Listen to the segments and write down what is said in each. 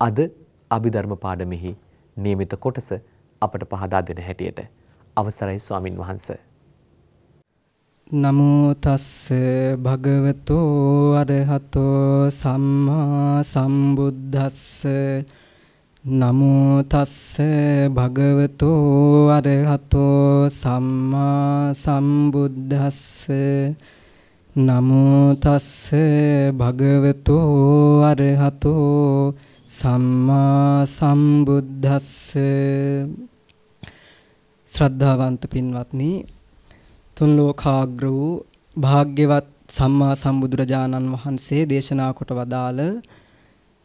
අද අභිධර්ම පාඩමෙහි නියමිත කොටස අපට පහදා දෙන හැටියට. අවසරයි ස්වාමින් වහන්ස. නමෝ තස්ස භගවතෝ අරහතෝ සම්මා සම්බුද්දස්ස. නමෝ තස්ස භගවතෝ අරහතෝ සම්මා සම්බුද්දස්ස. නමෝ තස්ස භගවතෝ අරහතෝ සම්මා සම්බුද්දස්ස ශ්‍රද්ධාවන්ත පින්වත්නි තුන් ලෝකාග්‍ර වූ භාග්‍යවත් සම්මා සම්බුදුරජාණන් වහන්සේ දේශනා කොට වදාළ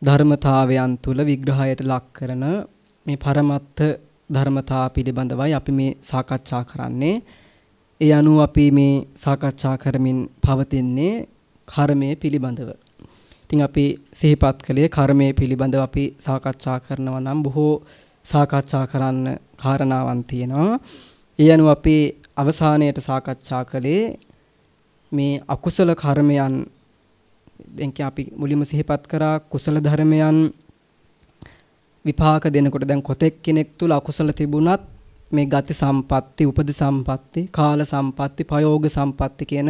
ධර්මතාවයන් තුල විග්‍රහයට ලක් කරන මේ පරමත්ත ධර්මතා පිළිබඳවයි අපි මේ සාකච්ඡා කරන්නේ ඒ අනුව අපි මේ සාකච්ඡා කරමින් පවතින්නේ කර්මය පිළිබඳව. ඉතින් අපි සිහිපත් කළේ කර්මය පිළිබඳව අපි සාකච්ඡා කරනවා නම් බොහෝ සාකච්ඡා කරන්න කාරණාවන් තියෙනවා. ඒ අනුව අපි අවසානයේට සාකච්ඡා කළේ මේ අකුසල කර්මයන් දැන් අපි මුලින්ම සිහිපත් කරා කුසල ධර්මයන් විපාක දෙනකොට දැන් කොතෙක් කෙනෙක් තුල අකුසල තිබුණත් මේ ගති සම්පatti, උපදි සම්පatti, කාල සම්පatti, ප්‍රයෝග සම්පatti කියන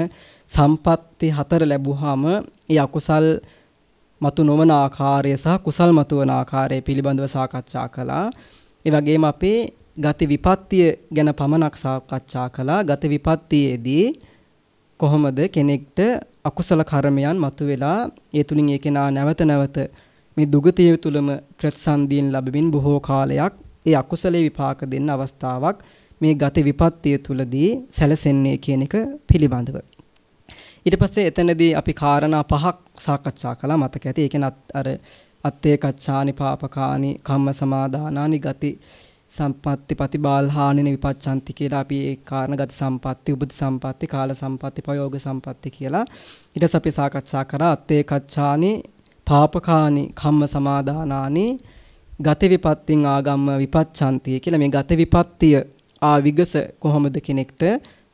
සම්පatti හතර ලැබුවාම ඒ අකුසල් මතු නොවන ආකාරය සහ කුසල් මතු වන ආකාරය පිළිබඳව සාකච්ඡා කළා. ඒ වගේම අපේ ගති විපත්තිය ගැන පමණක් සාකච්ඡා කළා. ගති විපත්තියේදී කොහොමද කෙනෙක්ට අකුසල කර්මයන් මතුවෙලා ඒ තුලින් ඒ කෙනා නැවත නැවත මේ දුගතිය තුලම ප්‍රතිසන්දීන් ලැබෙමින් බොහෝ කාලයක් ඒ අකුසලේ විපාක දෙන්න අවස්ථාවක් මේ ගති විපත්තිය තුලදී සැලසෙන්නේ කියන එක පිළිබඳව. ඊට පස්සේ එතනදී අපි කාරණා පහක් සාකච්ඡා කළා මතක ඇති. ඒකෙන් අර අත්තේ කච්චානි පාපකානි කම්ම සමාදානානි ගති සම්පatti ප්‍රතිබාල්හානින විපච්ඡanti කියලා අපි ඒ කාරණ ගති සම්පatti උපදි සම්පatti කාල සම්පatti ප්‍රයෝග සම්පatti කියලා ඊට පස්සේ අපි සාකච්ඡා කරා අත්තේ කච්චානි පාපකානි කම්ම සමාදානානි ගත විපත්තින් ආගම්ම විපච්ඡanti කියලා මේ ගත විපත්තිය ආ විගස කොහොමද කෙනෙක්ට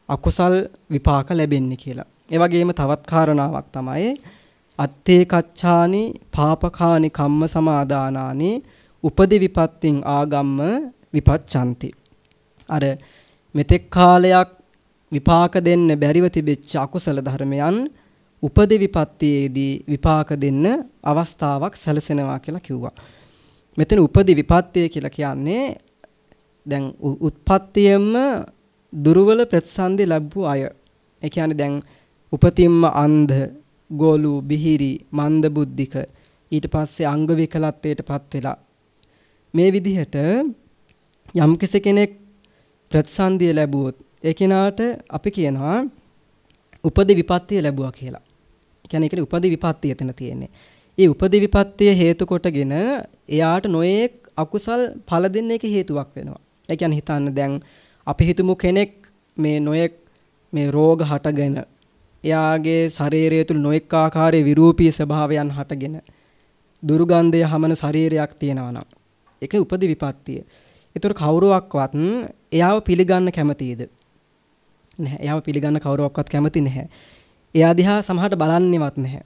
අකුසල් විපාක ලැබෙන්නේ කියලා. ඒ වගේම තවත් කාරණාවක් තමයි අත්තේ කච්ඡානි පාපකානි කම්ම සමාදානානි උපදි විපත්තින් ආගම්ම විපච්ඡanti. අර මෙතෙක් කාලයක් විපාක දෙන්න බැරිව තිබෙච්ච අකුසල ධර්මයන් උපදි විපත්තියේදී විපාක දෙන්න අවස්ථාවක් සැලසෙනවා කියලා කිව්වා. මෙතන උපදි විපත්තිය කියලා කියන්නේ දැන් උත්පත්තියෙන්ම දුර්වල ප්‍රතිසන්දි ලැබු අය. ඒ කියන්නේ දැන් උපතින්ම අන්ධ, ගෝලු, බිහිරි, මන්ද බුද්ධික ඊට පස්සේ අංග විකලත්වයටපත් වෙලා මේ විදිහට යම් කෙනෙක් ප්‍රතිසන්දිය ලැබුවොත් ඒ කෙනාට අපි කියනවා උපදි විපත්තිය ලැබුවා කියලා. ඒ කියන්නේ ඒකේ උපදි විපත්තිය එතන තියෙන්නේ. ඒ උපදි විපත්තිය හේතු කොටගෙන එයාට නොයේක් අකුසල් ඵල දෙන්න එක හේතුවක් වෙනවා. ඒ කියන්නේ හිතන්න දැන් අපි හිතමු කෙනෙක් මේ නොයෙක් මේ රෝග හටගෙන එයාගේ ශරීරය තුල නොඑක ආකාරයේ විරූපී ස්වභාවයන් හටගෙන දුර්ගන්ධය හමන ශරීරයක් තියෙනවා නම් ඒක උපදි විපත්තිය. ඒතර කවුරුවක්වත් එයාව පිළිගන්න කැමතිද? නැහැ. එයාව පිළිගන්න කවුරුවක්වත් කැමති නැහැ. එයා දිහා සමහරට බලන්නේවත් නැහැ.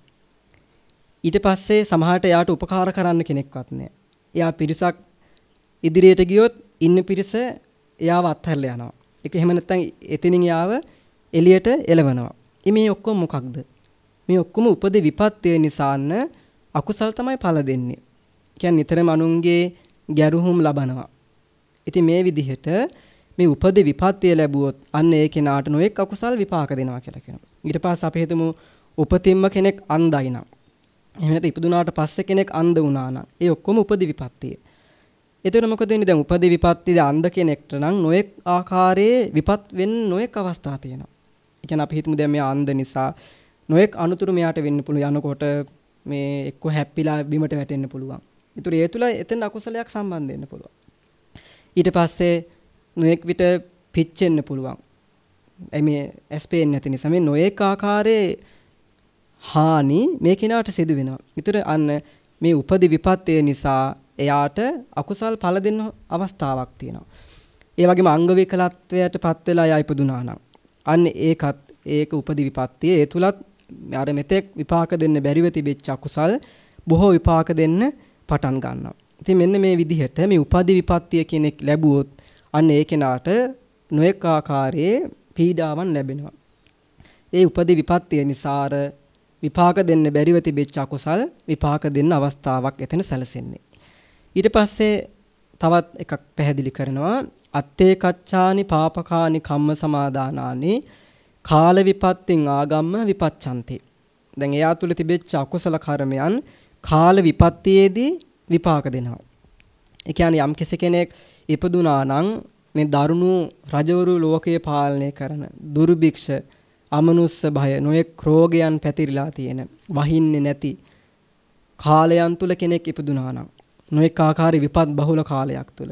ඊට පස්සේ සමහරට එයාට උපකාර කරන්න කෙනෙක්වත් නැහැ. එයා පිරිසක් ඉදිරියට ගියොත් ඉන්න පිරිස එයාව අත්හැරලා යනවා. ඒක එහෙම නැත්නම් එතනින් යාව එළියට එලවනවා. මේ ඔක්කොම මොකක්ද? මේ ඔක්කොම උපද විපත්තිය නිසාන්න අකුසල් තමයි ඵල දෙන්නේ. කියන්නේ නිතරම අනුන්ගේ ගැරුහුම් ලබනවා. ඉතින් මේ විදිහට මේ උපදි විපත්තිය ලැබුවොත් අන්න ඒ කෙනාට නොඑක් අකුසල් විපාක දෙනවා කියලා කියනවා. ඊට පස්සේ අපි හිතමු උපතින්ම කෙනෙක් අන්ධයි නම්. එහෙම නැත්නම් ඉපදුනාට පස්සේ කෙනෙක් අන්ධ වුණා නම්. ඒ ඔක්කොම උපදි විපත්තිය. එතකොට මොකද වෙන්නේ දැන් උපදි විපත්තිද අන්ධ කෙනෙක්ට නම් නොඑක් ආකාරයේ විපත් වෙන්න නොඑක් අවස්ථා තියෙනවා. ඒ කියන්නේ අපි හිතමු දැන් මෙයා අන්ධ නිසා නොඑක් අනුතුරු මෙයාට වෙන්න පුළුවන් යනකොට මේ එක්ක හැප්පිලා බිමට වැටෙන්න පුළුවන්. ඒතර ඒ තුල එතන අකුසලයක් සම්බන්ධ වෙන්න පුළුවන්. ඊට පස්සේ නොඑක් විට පිච්චෙන්න පුළුවන්. එයි මේ ඇස් පේන්නේ නැති නිසා මේ නොඑක ආකාරයේ හානි මේ කෙනාට සිදු වෙනවා. ඊතර අන්න මේ උපදි විපත්තය නිසා එයාට අකුසල් ඵල දෙන්න අවස්ථාවක් තියෙනවා. ඒ වගේම අංග විකලත්වයට පත් වෙලා එයා ඉපදුනා නම් අන්න ඒකත් ඒක උපදි විපත්තිය ඒ තුලත් අර මෙතෙක් විපාක දෙන්න බැරිව තිබෙච්ච අකුසල් බොහෝ විපාක දෙන්න පටන් ගන්නවා. ඉතින් මෙන්න මේ විදිහට මේ උපදි විපත්තිය කෙනෙක් ලැබුවොත් අන්න ඒ කෙනාට නොඑක ආකාරයේ පීඩාවන් ලැබෙනවා. ඒ උපදි විපත්තිය නිසා විපාක දෙන්න බැරිව තිබෙච්ච අකුසල් විපාක දෙන්න අවස්ථාවක් එතන සැලසෙන්නේ. ඊට පස්සේ තවත් එකක් පැහැදිලි කරනවා අත්තේ කච්චානි පාපකානි කම්ම සමාදානානි කාල විපත්තින් ආගම්ම විපච්ඡanti. දැන් එයා තුල තිබෙච්ච අකුසල කර්මයන් කාල විපත්තියේදී විපාක දෙනවා. ඒ කියන්නේ යම් කෙනෙක් ඉපදුනා නම් මේ දරුණු රජවරු ලෝකය පාලනය කරන දුර්භික්ෂ අමනුස්ස භය නොයෙක් රෝගයන් පැතිරිලා තියෙන වහින්නේ නැති කාලයන් තුල කෙනෙක් ඉපදුනා නම් නොයෙක් ආකාරي විපත් බහුල කාලයක් තුල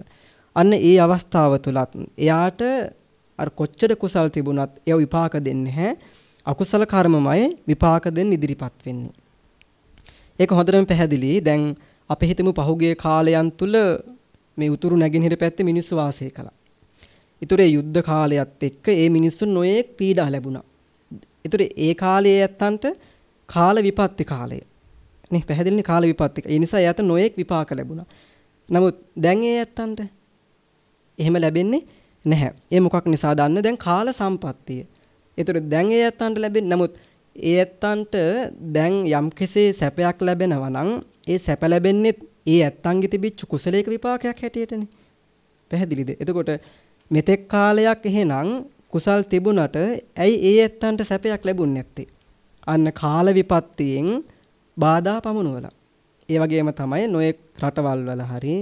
අන්න ඒ අවස්ථාව තුලත් එයාට අර කොච්චර කුසල් තිබුණත් ඒව විපාක දෙන්නේ නැහැ අකුසල කර්මමයි විපාක දෙන්න ඉදිරිපත් වෙන්නේ ඒක හොඳටම පැහැදිලි දැන් අපි හිතමු පහුගිය කාලයන් තුල මේ උතුරු නැගෙනහිර පැත්තේ මිනිස්සු වාසය කළා. ඊටු යුද්ධ කාලයත් එක්ක ඒ මිනිස්සුන් නොයේක් පීඩා ලැබුණා. ඊටු ඒ කාලයේ ඇත්තන්ට කාල විපත්ති කාලය. නේ පැහැදිලිනේ කාල විපත්ති. ඒ නිසා එයාට නොයේක් විපාක ලැබුණා. නමුත් දැන් ඒ ඇත්තන්ට එහෙම ලැබෙන්නේ නැහැ. ඒ මොකක් නිසා දන්න දැන් කාල සම්පත්තිය. ඒතර දැන් ඒ ඇත්තන්ට ලැබෙන්නේ නමුත් ඒ ඇත්තන්ට දැන් යම් කෙසේ සැපයක් ලැබෙනවා නම් ඒ සැප ලැබෙන්නේ ඒ ඇත්තන්ගේ තිබිච්ච කුසලයක විපාකයක් හැටියටනේ. පැහැදිලිද? එතකොට මෙතෙක් කාලයක් එහෙනම් කුසල් තිබුණට ඇයි ඒ ඇත්තන්ට සැපයක් ලැබුණ නැත්තේ? අන්න කාල විපත්තියෙන් බාධා පමුණුවලා. ඒ වගේම තමයි නොයෙක් රටවල් වල හරි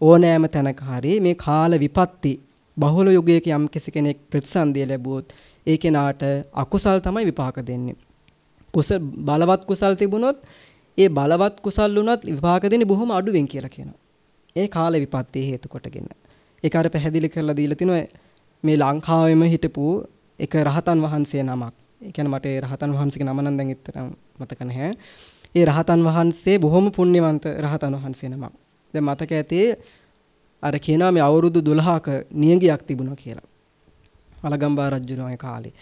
ඕනෑම තැනක හරි මේ කාල විපත්ති බහුල යුගයක යම් කෙනෙක් ප්‍රතිසන්දිය ලැබුවොත් ඒ කෙනාට අකුසල් තමයි විපාක දෙන්නේ. කුසල බලවත් කුසල් තිබුණොත් ඒ බලවත් කුසල් වුණත් විපාක දෙන්නේ බොහොම අඩුවෙන් කියලා කියනවා. ඒ කාල විපත්තිය හේතු කොටගෙන. ඒක අර පැහැදිලි කරලා දීලා තිනවා මේ ලංකාවෙම හිටපු එක රහතන් වහන්සේ නමක්. ඒ කියන්නේ මට ඒ රහතන් වහන්සේගේ නම නම් දැන් ඉතරම් මතක නැහැ. ඒ රහතන් වහන්සේ බොහොම පුණ්‍යවන්ත රහතන් වහන්සේ නමක්. දැන් මතක ඇති අර කියනවා මේ අවුරුදු 12ක නියඟයක් තිබුණා කියලා. අලගම්බා රජුගේ කාලේ.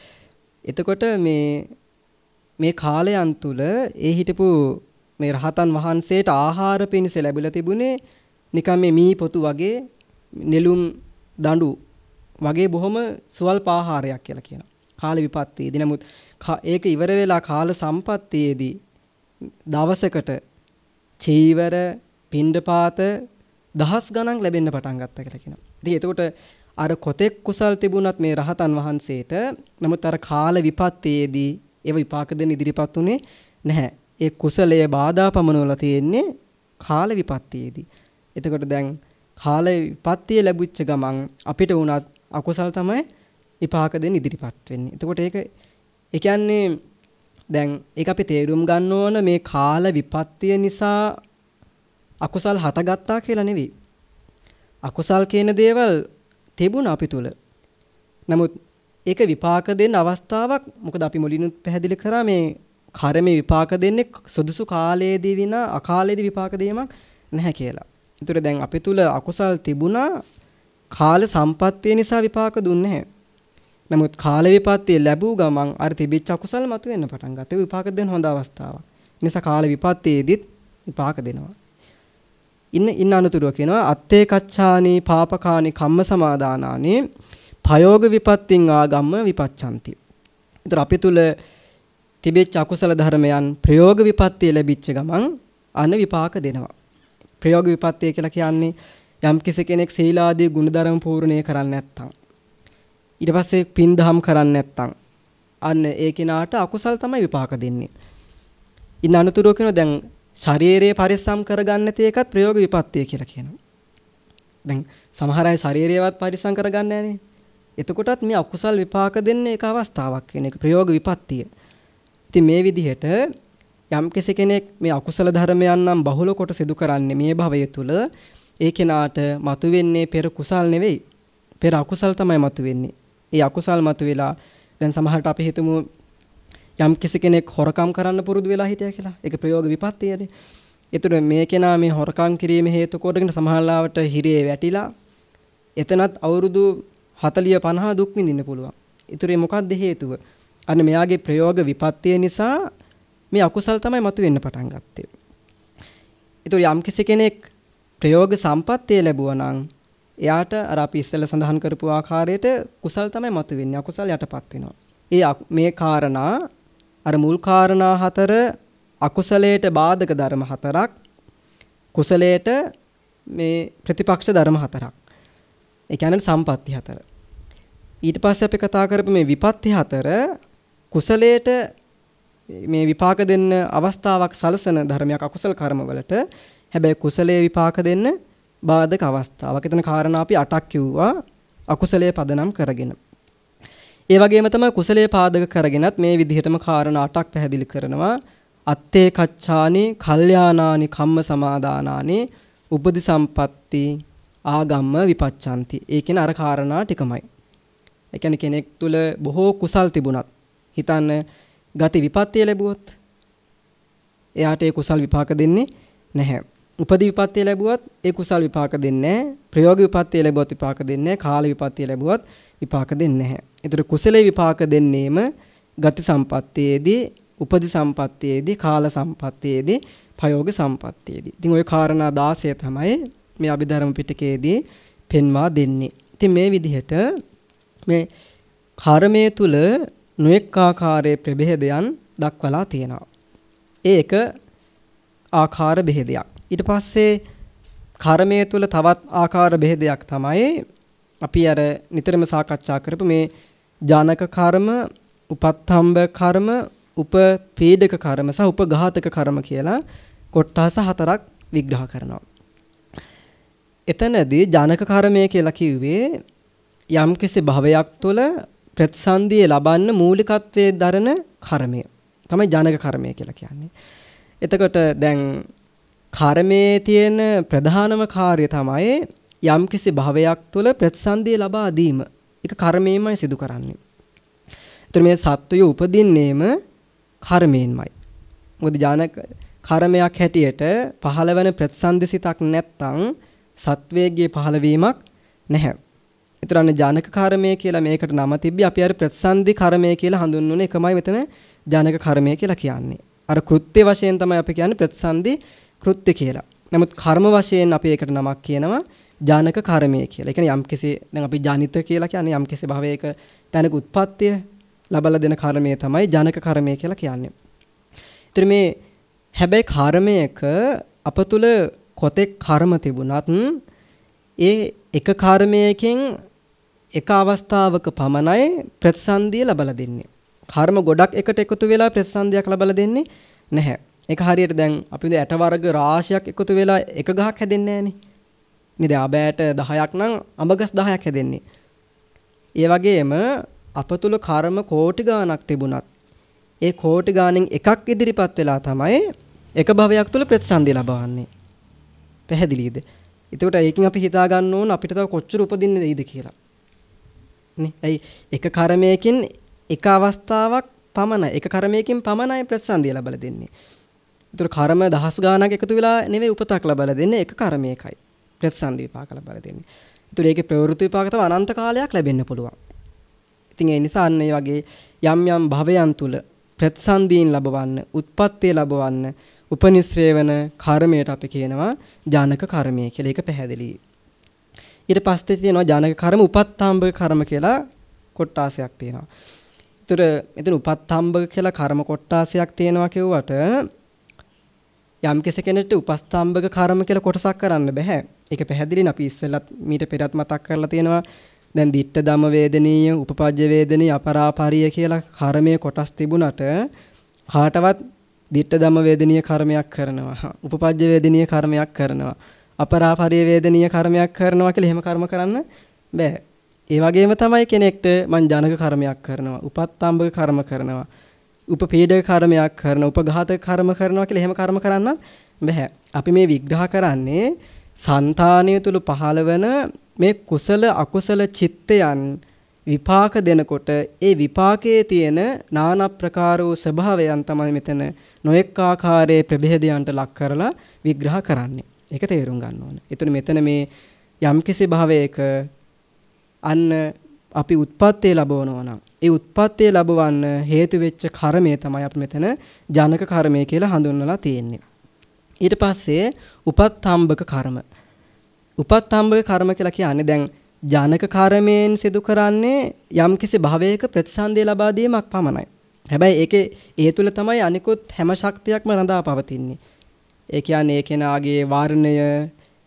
එතකොට මේ මේ කාලයන් තුල ඒ හිටපු මේ රහතන් වහන්සේට ආහාර පිණිස ලැබිලා තිබුණේ නිකන් මේ මී පොතු වගේ නෙළුම් දඬු වගේ බොහොම සුවල්ප ආහාරයක් කියලා කියනවා. කාල විපත්තියේදී නමුත් ඒක ඉවර වෙලා කාල සම්පත්තියේදී දවසකට චීවර පිණ්ඩපාත දහස් ගණන් ලැබෙන්න පටන් ගත්තා කියලා කියනවා. ඉතින් එතකොට අර කොතෙක් කුසල් තිබුණත් මේ රහතන් වහන්සේට නමුත් අර කාල විපත්තියේදී ඒව විපාක දෙන්න ඉදිරිපත් උනේ නැහැ. ඒ කුසලය බාධා පමනවලා තියෙන්නේ කාල විපත්තියේදී. එතකොට දැන් කාල විපත්තිය ලැබුච්ච ගමන් අපිට වුණත් අකුසල් තමයි විපාක දෙන්න ඉදිරිපත් වෙන්නේ. එතකොට ඒක ඒ කියන්නේ දැන් ඒක අපි තේරුම් ගන්න ඕන මේ කාල විපත්තිය නිසා අකුසල් හටගත්තා කියලා නෙවෙයි. අකුසල් කියන දේවල් තිබුණා අපි තුල. නමුත් ඒක විපාක දෙන්න අවස්ථාවක් මොකද අපි මුලිනුත් පැහැදිලි කරා මේ කර්මේ විපාක දෙන්නේ සුදුසු කාලයේදී විනා අකාලයේදී විපාක දීමක් නැහැ කියලා. ඒතර දැන් අපි තුල අකුසල් තිබුණා කාල සම්පත්තිය නිසා විපාක දුන්නේ නැහැ. නමුත් කාල විපත්තිය ලැබූ ගමන් අර තිබිච්ච අකුසල් මතුවෙන්න පටන් ගත්තා. විපාක දෙන්න හොඳ අවස්ථාවක්. නිසා කාල විපත්තියේදීත් විපාක දෙනවා. ඉන්න ඉන්න අනුතුරුව කියනවා අත්තේ කච්ඡානි පාපකානි කම්ම සමාදානානි පයෝග විපත්තින් ආගම්ම විපච්ඡanti. ඒතර අපි තුල තිබෙච්ච අකුසල ධර්මයන් ප්‍රයෝග විපත්තිය ලැබිච්ච ගමන් අන විපාක දෙනවා. ප්‍රයෝග විපත්තිය කියලා කියන්නේ යම් කෙනෙක් සීලාදී ගුණධර්ම පූර්ණේ කරන්නේ නැත්නම් ඊට පස්සේ පින් දහම් කරන්නේ නැත්නම් අන්න ඒ කෙනාට අකුසල් තමයි විපාක දෙන්නේ. ඉන්න අනුතුරුව කියනවා දැන් ශරීරයේ පරිස්සම් කරගන්න නැති එකත් ප්‍රයෝග විපත්තිය කියලා කියනවා. දැන් සමහර අය ශරීරයවත් පරිස්සම් කරගන්නේ නැහනේ. එතකොටත් මේ අකුසල් විපාක දෙන්නේ එක අවස්ථාවක් කියන එක ප්‍රයෝග විපත්තිය. ඉතින් මේ විදිහට යම් කෙනෙක් මේ අකුසල ධර්මයන් නම් බහුල කොට සිදු කරන්නේ මේ භවය තුල ඒ කෙනාට මතුවෙන්නේ පෙර කුසල් නෙවෙයි. පෙර අකුසල් තමයි මතුවෙන්නේ. ඒ අකුසල් මතුවෙලා දැන් සමහරට අපි හිතමු යම් කෙනෙක් හොරකම් කරන්න පුරුදු වෙලා හිටියා කියලා. ඒක ප්‍රයෝග විපත්තියනේ. ඒතර මේ කෙනා මේ හොරකම් කිරීම හේතු කොටගෙන සමහරලාවට හිරේ වැටිලා එතනත් අවුරුදු 40 50 දුක් විඳින්න පුළුවන්. ඒතර මොකක්ද හේතුව? අන්න මෙයාගේ ප්‍රයෝග විපත්තිය නිසා මේ අකුසල් තමයි මතුවෙන්න පටන් ගත්තේ. ඒතර යම් කෙනෙක් ප්‍රයෝග සම්පත්තිය ලැබුවා නම් එයාට අර අපි ඉස්සෙල්ලා සඳහන් කරපු ආකාරයට කුසල් තමයි මතුවෙන්නේ. අකුසල් යටපත් වෙනවා. ඒ මේ කාරණා අර මුල් කාරණා හතර අකුසලයට බාධක ධර්ම හතරක් කුසලයට මේ ප්‍රතිපක්ෂ ධර්ම හතරක්. ඒ කියන්නේ සම්පatti හතර. ඊට පස්සේ අපි කතා කරපු මේ විපත්ති හතර කුසලයට මේ විපාක දෙන්න අවස්ථාවක් සලසන ධර්මයක් අකුසල කර්මවලට හැබැයි කුසලයේ විපාක දෙන්න බාධක අවස්ථාවක්. එතන කාරණා අපි 8ක් කිව්වා අකුසලයේ පදනම් කරගෙන. ඒ වගේම තමයි කුසලයේ පාදක කරගෙනත් මේ විදිහටම කාරණා 8ක් පැහැදිලි කරනවා. අත්තේ කච්චානි කල්යාණානි කම්ම සමාදානානි උපදි සම්පatti ආගම්ම විපච්ඡanti. ඒ කියන අර කාරණා ටිකමයි. ඒ කියන්නේ කෙනෙක් තුල බොහෝ කුසල් තිබුණත් හිතන්න ගති විපත්තිය ලැබුවොත් එයාට ඒ කුසල් විපාක දෙන්නේ නැහැ. උපදි විපත්තිය ලැබුවත් ඒ කුසල් විපාක දෙන්නේ නැහැ. ප්‍රයෝග විපත්තිය ලැබුවත් විපාක දෙන්නේ නැහැ. කාල විපත්තිය ලැබුවත් විපාක දෙන්නේ නැහැ. ඒතර කුසලේ විපාක දෙන්නේම ගති සම්පත්තියේදී, උපදි සම්පත්තියේදී, කාල සම්පත්තියේදී, ප්‍රයෝග සම්පත්තියේදී. ඉතින් ওই කාරණා 16 තමයි මේ අභිධර්ම පිටකයේදී පෙන්වා දෙන්නේ. ඉතින් මේ විදිහට මේ කර්මයේ තුල නොඑක් ආකාරයේ ප්‍රභේදයන් දක්වලා තියෙනවා. ඒක ආකාර බෙහෙදයක්. ඊට පස්සේ කර්මයේ තුල තවත් ආකාර බෙහෙදයක් තමයි අපි අර නිතරම සාකච්ඡා කරපු මේ ජානක කර්ම, උපත්ථම්බ කර්ම, උපපීඩක කර්ම සහ උපඝාතක කර්ම කියලා කොටස් හතරක් විග්‍රහ කරනවා. එතනදී ජානක කර්මය කියලා කිව්වේ යම්කිසි භවයක් තුළ ප්‍රතිසන්දිය ලබන්න මූලිකත්වයේ දරන කර්මය. තමයි ජානක කර්මය කියලා කියන්නේ. එතකොට දැන් කර්මයේ තියෙන ප්‍රධානම කාර්ය තමයි යම්කිසි භවයක් තුළ ප්‍රතිසන්දිය ලබා දීම. ඒක කර්මයෙන්මයි සිදු කරන්නේ. ඒතර මේ සත්වය උපදින්නේම කර්මයෙන්මයි. මොකද ජානක කර්මයක් හැටියට පහළවන ප්‍රතිසන්දිසිතක් නැත්තම් සත්වයේගේ පහළවීමක් නැහැ. ඒතරන්නේ ජානක කර්මය කියලා මේකට නම තිබ්බි අපි අර ප්‍රතිසන්දි කර්මය කියලා හඳුන්වන එකමයි මෙතන ජානක කර්මය කියලා කියන්නේ. අර කෘත්‍ය වශයෙන් තමයි අපි කියන්නේ ප්‍රතිසන්දි කෘත්‍ය කියලා. නමුත් කර්ම වශයෙන් අපි ඒකට නමක් කියනවා ජානක කර්මය කියලා. ඒ කියන්නේ යම්කිසි දැන් අපි ජානිත කියලා කියන්නේ යම්කිසි භවයක තැනක උත්පත්තිය ලබලා දෙන කර්මය තමයි ජානක කර්මය කියලා කියන්නේ. ඒතර මේ හැබැයි කර්මයක අප තුල කොතෙක් කර්ම තිබුණත් ඒ එක කර්මයකින් එක අවස්ථාවක පමණයි ප්‍රතිසන්දිය ලබලා දෙන්නේ. කර්ම ගොඩක් එකට එකතු වෙලා ප්‍රතිසන්දියක් ලබලා දෙන්නේ නැහැ. ඒක හරියට දැන් අපි ඇට වර්ග රාශියක් එකතු වෙලා එක ගහක් හැදෙන්නේ නැහනේ. නේද? අබෑට 10ක් නම් අඹගස් 10ක් හැදෙන්නේ. ඒ වගේම අප තුල කර්ම කෝටි ගාණක් තිබුණත් ඒ කෝටි ගාණෙන් එකක් ඉදිරිපත් වෙලා තමයි එක භවයක් තුල ප්‍රතිසන්දිය ලබවන්නේ. පැහැදිලිද? එතකොට ඒකෙන් අපි හිතා ගන්න ඕන අපිට තව කොච්චර උපදින්න දෙයිද කියලා. නේ? ඇයි එක කර්මයකින් එක අවස්ථාවක් පමණයි එක කර්මයකින් පමණයි ප්‍රතිසන්දිය ලබලා දෙන්නේ. ඒතර කර්ම දහස් ගාණක් එකතු වෙලා නෙවෙයි උපතක් ලබලා දෙන්නේ එක කර්මයකයි. ප්‍රතිසන්දි විපාක ලබලා දෙන්නේ. ඒතර ඒකේ ප්‍රවෘත්ති විපාක තව අනන්ත කාලයක් ලැබෙන්න පුළුවන්. ඉතින් ඒ නිසා අන්න ඒ වගේ යම් යම් භවයන් තුල ප්‍රතිසන්දීන් ලැබවන්න, උත්පත්තිය ලැබවන්න උපනිශ්‍රේ වෙන කර්මයට අපි කියනවා ජානක කර්මය කියලා. ඒක පැහැදිලි. ඊට පස්සේ තියෙනවා ජානක කර්ම උපත්තාම්බක කර්ම කියලා කොට්ටාසයක් තියෙනවා. ඒතර මෙතන උපත්තාම්බක කියලා කර්ම කොට්ටාසයක් තියෙනවා කියුවට යම් කෙනෙකුට උපස්තම්භක කර්ම කියලා කොටසක් කරන්න බෑ. ඒක පැහැදිලිනේ අපි ඉස්සෙල්ලත් මීට පෙරත් මතක් කරලා තියෙනවා. දැන් ditta ධම්ම වේදනීය, උපපජ්ජ වේදනීය, අපරාපරිය කියලා කර්මයේ කොටස් තිබුණට කාටවත් ditta ධම්ම වේදනීය කර්මයක් කරනවා. උපපජ්ජ වේදනීය කර්මයක් කරනවා. අපරාපරිය වේදනීය කර්මයක් කරනවා කියලා එහෙම කර්ම කරන්න බෑ. ඒ වගේම තමයි කෙනෙක්ට මං ජනක කර්මයක් කරනවා, උපත්තම්බක කර්ම කරනවා, උපපීඩක කර්මයක් කරනවා, උපඝාතක කර්ම කරනවා කියලා එහෙම කර්ම කරන්න බෑ. අපි මේ විග්‍රහ කරන්නේ సంతානිය තුල පහළ වෙන මේ කුසල අකුසල චිත්තයන් විපාක දෙනකොට ඒ විපාකයේ තියෙන নানা ප්‍රකාර වූ ස්වභාවයන් තමයි මෙතන නොඑක් ආකාරයේ ප්‍රභේදයන්ට ලක් කරලා විග්‍රහ කරන්නේ. ඒක තේරුම් ගන්න ඕන. එතන මෙතන මේ යම්කිසි භාවයක අන්න අපි උත්පත්තිය ලැබවනවා නම් ඒ උත්පත්තිය ලැබවන්න හේතු වෙච්ච කර්මය තමයි අපි මෙතන ජනක කර්මය කියලා හඳුන්වලා තියෙන්නේ. ඊට පස්සේ උපත්ම්බක කර්ම. උපත්ම්බක කර්ම කියලා කියන්නේ දැන් ජනක කර්මයෙන් සිදු කරන්නේ යම්කිසි භවයක ප්‍රතිසන්දිය ලබා දීමක් පමණයි. හැබැයි ඒකේ ඒ තුල තමයි අනිකුත් හැම ශක්තියක්ම රඳා පවතින්නේ. ඒ කියන්නේ ඒ කෙනාගේ වර්ණය,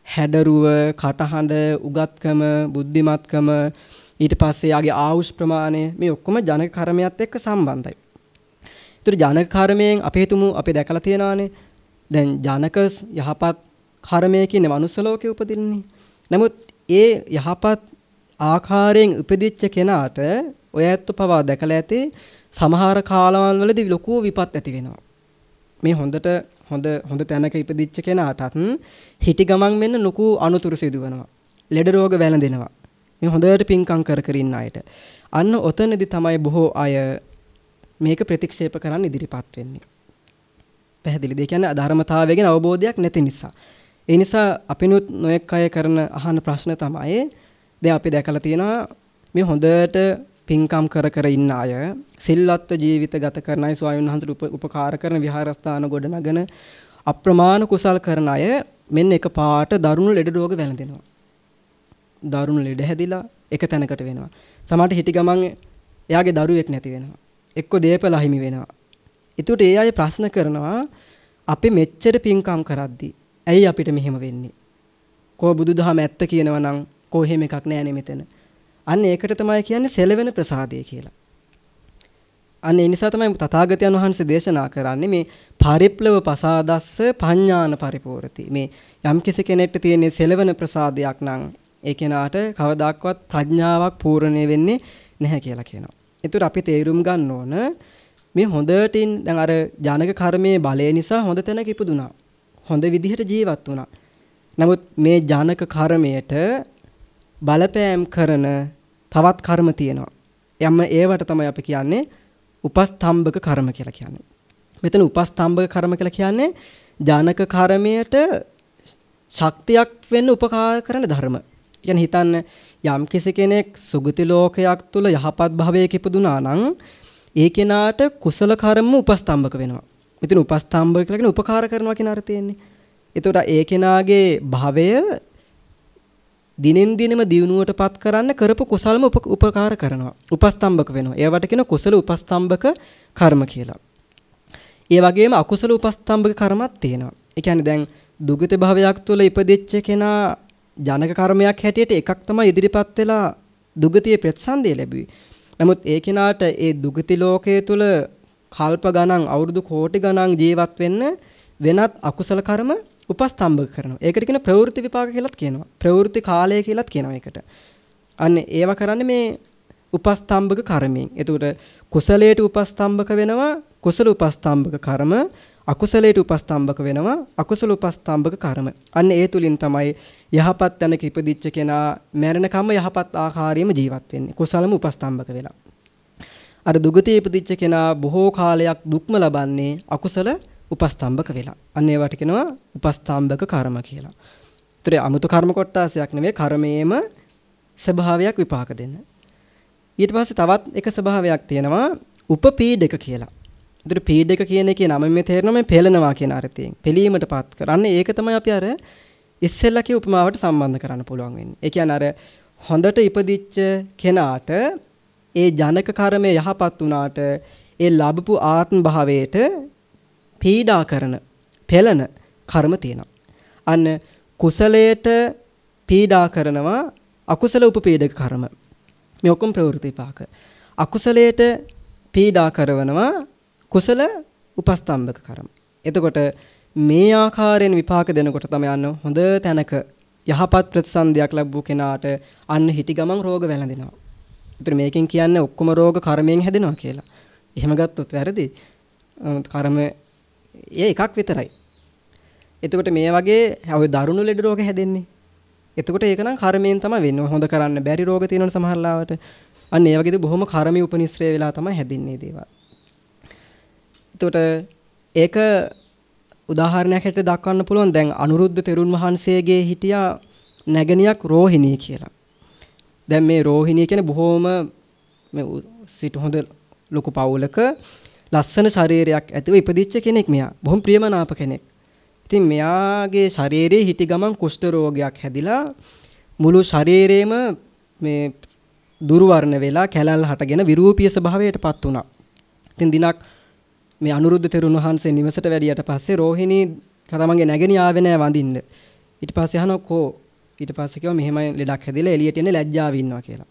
හැඩරුව, කටහඬ, උගත්කම, බුද්ධිමත්කම ඊට පස්සේ යාගේ ආයුෂ් ප්‍රමාණය මේ ඔක්කොම ජනක කර්මයත් එක්ක සම්බන්ධයි. ඒතර ජනක කර්මයෙන් අපි හිතමු අපි දැකලා තියෙනවානේ. දැන් ජනක යහපත් කර්මය කියන්නේ මනුස්ස ලෝකේ උපදින්නේ. නමුත් ඒ යහපත් ආකාරයෙන් උපදිච්ච කෙනාට ඔය ඇත්ත පවා දැකලා ඇති සමහර කාලවල වලදී ලොකු විපත් ඇති වෙනවා. මේ හොඳට හොඳ හොඳ තැනක ඉපදිච්ච කෙනාටත් හිටි ගමන් මෙන්න ලොකු අනුතුරු සිදුවනවා. ලෙඩ රෝග වැළඳෙනවා. මේ හොඳට පිංකම් කර කර ඉන්න අයට. අන්න ඔතනදී තමයි බොහෝ අය මේක ප්‍රතික්ෂේප කරන්න ඉදිරිපත් වෙන්නේ. පැහැදිලිද? ඒ කියන්නේ ධර්මතාවය ගැන අවබෝධයක් නැති නිසා. ඒ නිසා අපිනුත් නොඑක් අය කරන අහන ප්‍රශ්න තමයි දැන් අපි දැකලා තියෙනවා මේ හොඳට පින්කම් කර කර ඉන්න අය සිල්වත්ව ජීවිත ගත කරන අය ස්වාමීන් වහන්සේට උපකාර කරන විහාරස්ථාන ගොඩනගෙන අප්‍රමාණ කුසල් කරන අය මෙන්න එක පාට දරුණු ලෙඩ රෝග වැළඳෙනවා. දරුණු ලෙඩ හැදිලා එක තැනකට වෙනවා. සමහරට හිටි ගමන් එයාගේ දරුවෙක් නැති වෙනවා. එක්ක දේපල අහිමි වෙනවා. ඒකට ඒ අය ප්‍රශ්න කරනවා අපි මෙච්චර පින්කම් කරද්දී ඇයි අපිට මෙහෙම වෙන්නේ? කෝ බුදුදහම ඇත්ත කියනවා නම් කෝ එහෙම එකක් නෑනේ මෙතන. අන්න ඒකට තමයි කියන්නේ සෙලවෙන ප්‍රසාදය කියලා. අන්න ඒ නිසා තමයි තථාගතයන් වහන්සේ දේශනා කරන්නේ මේ පරිප්ලව පසාදස්ස පඤ්ඤාන පරිපූර්ති. මේ යම් කෙනෙක්ට තියෙන සෙලවෙන ප්‍රසාදයක් නම් ඒ කෙනාට කවදාක්වත් ප්‍රඥාවක් පූර්ණේ වෙන්නේ නැහැ කියලා කියනවා. ඒතර අපි තේරුම් ගන්න ඕන මේ හොඳටින් දැන් අර ජනක කර්මයේ බලය නිසා හොඳ තැනක ඉපදුනා. හොඳ විදිහට ජීවත් වුණා. නමුත් මේ ජනක කර්මයට බලපෑම් කරන තවත් කර්ම තියෙනවා. යම් ඒවට තමයි අපි කියන්නේ උපස්තම්භක කර්ම කියලා කියන්නේ. මෙතන උපස්තම්භක කර්ම කියලා කියන්නේ ජනක කර්මයට ශක්තියක් වෙන්න උපකාර කරන ධර්ම. කියන්නේ හිතන්න යම් කෙනෙක් සුගති ලෝකයක් තුල යහපත් භවයක ඉපදුනා නම් ඒ කෙනාට කුසල කර්ම උපස්තම්භක වෙනවා. මෙතන උපස්තම්භක කියලා කියන උපකාර කරනවා කියන අර්ථය තියෙන්නේ. එතකොට ඒ කෙනාගේ භවය දිනෙන් දිනම දියුණුවටපත් කරන්න කරපු කුසල්ම උපකාර කරනවා. උපස්තම්භක වෙනවා. ඒවට කියන කුසල උපස්තම්භක කර්ම කියලා. ඒ වගේම අකුසල උපස්තම්භක කර්මත් තියෙනවා. ඒ කියන්නේ දැන් දුගති භවයක් තුළ ඉපදෙච්ච කෙනා ජනක කර්මයක් හැටියට එකක් තමයි ඉදිරිපත් වෙලා දුගතියේ ප්‍රතිසන්දිය ලැබුවේ. නමුත් ඒ කෙනාට ඒ දුගති ලෝකයේ තුල කල්ප ගණන් අවුරුදු කෝටි ගණන් ජීවත් වෙන්න වෙනත් අකුසල කර්ම උපස්තම්භක කරනවා. ඒකට කියන ප්‍රවෘත්ති විපාක කියලාත් කියනවා. ප්‍රවෘත්ති කාලය කියලාත් කියනවා ඒකට. අන්න ඒවා කරන්නේ මේ උපස්තම්භක කර්මයෙන්. එතකොට කුසලයට උපස්තම්භක වෙනවා කුසල උපස්තම්භක කර්ම අකුසලයට උපස්තම්භක වෙනවා අකුසල උපස්තම්භක කර්ම. අන්න ඒ තුලින් තමයි යහපත් තැනක ඉපදිච්ච කෙනා මරණකම්ම යහපත් ආකාරයෙන්ම ජීවත් වෙන්නේ. කුසලම උපස්තම්භක වෙලා. අර දුගතිය ඉපදිච්ච කෙනා බොහෝ කාලයක් දුක්ම ලබන්නේ අකුසල උපස්තම්භක වෙලා. අන්න ඒවට කියනවා උපස්තම්භක කර්ම කියලා. ඒතර 아무තු කර්ම කොටාසයක් නෙවෙයි කර්මයේම ස්වභාවයක් විපාක දෙන්න. ඊට පස්සේ තවත් එක ස්වභාවයක් තියෙනවා උපපීඩක කියලා. ඒතර පීඩක කියන එකේ නම මේ තේරෙනවා මේ පෙළනවා කියන අර්ථයෙන්. පෙළීමටපත් කරන්නේ ඒක තමයි අපි අර ඉස්සෙල්ලා කිය උපමාවට සම්බන්ධ කරන්න පුළුවන් වෙන්නේ. ඒ කියන්නේ අර හොඳට ඉපදිච්ච කෙනාට ඒ ජනක කර්මය යහපත් වුණාට ඒ ලැබපු ආත්ම භාවයට පීඩා කරන පෙළන කර්ම තියෙනවා. අන්න කුසලයට පීඩා කරනවා අකුසල උපපීඩක කර්ම. මේ ඔක්කොම ප්‍රවෘත්ති විපාක. අකුසලයට පීඩා කරනවා කුසල උපස්තම්භක කර්ම. එතකොට මේ ආකාරයෙන් විපාක දෙනකොට තමයි අන්න හොඳ තැනක යහපත් ප්‍රතිසන්දියක් ලැබුව කෙනාට අන්න හිටි ගමන් රෝග වැළඳෙනවා. ඒතර මේකෙන් කියන්නේ ඔක්කොම රෝග කර්මයෙන් හැදෙනවා කියලා. එහෙම ගත්තොත් වැරදි. කර්ම ඒ එකක් විතරයි. එතකොට මේ වගේ ඔය දරුණු ලෙඩ රෝග හැදෙන්නේ. එතකොට ඒක නම් කර්මයෙන් තමයි වෙන්නේ. හොඳ කරන්න බැරි රෝග තියෙනවනේ සමහර ලාවට. අන්න ඒ වගේද බොහොම කර්මී උපනිශ්‍රය වෙලා තමයි හැදෙන්නේ දේවල්. එතකොට ඒක උදාහරණයක් හැටියට දක්වන්න පුළුවන් දැන් අනුරුද්ධ තෙරුන් වහන්සේගේ හිටියා නැගණියක් රෝහිණී කියලා. දැන් මේ රෝහිණී කියන්නේ බොහොම මේ සිට හොඳ ලොකු පවුලක ලස්සන ශරීරයක් ඇතිව ඉපදිච්ච කෙනෙක් මෙයා. බොහොම ප්‍රියමනාප කෙනෙක්. ඉතින් මෙයාගේ ශරීරයේ හිටි ගමන් කුෂ්ඨ රෝගයක් හැදිලා මුළු ශරීරේම මේ දුර්වර්ණ වෙලා කැලල් හටගෙන විරූපීය ස්වභාවයටපත් වුණා. ඉතින් දිනක් මේ අනුරුද්ධ තෙරුන් වහන්සේ නිවසට වැඩියට පස්සේ රෝහිණී තමන්ගේ නැගණිය ආවේ නැහැ වඳින්න. ඊට පස්සේ අහනවා කෝ ඊට පස්සේ කිව්වා මෙහෙමයි ලෙඩක් හැදිලා එළියට එන්නේ ලැජ්ජාව ඉන්නවා කියලා.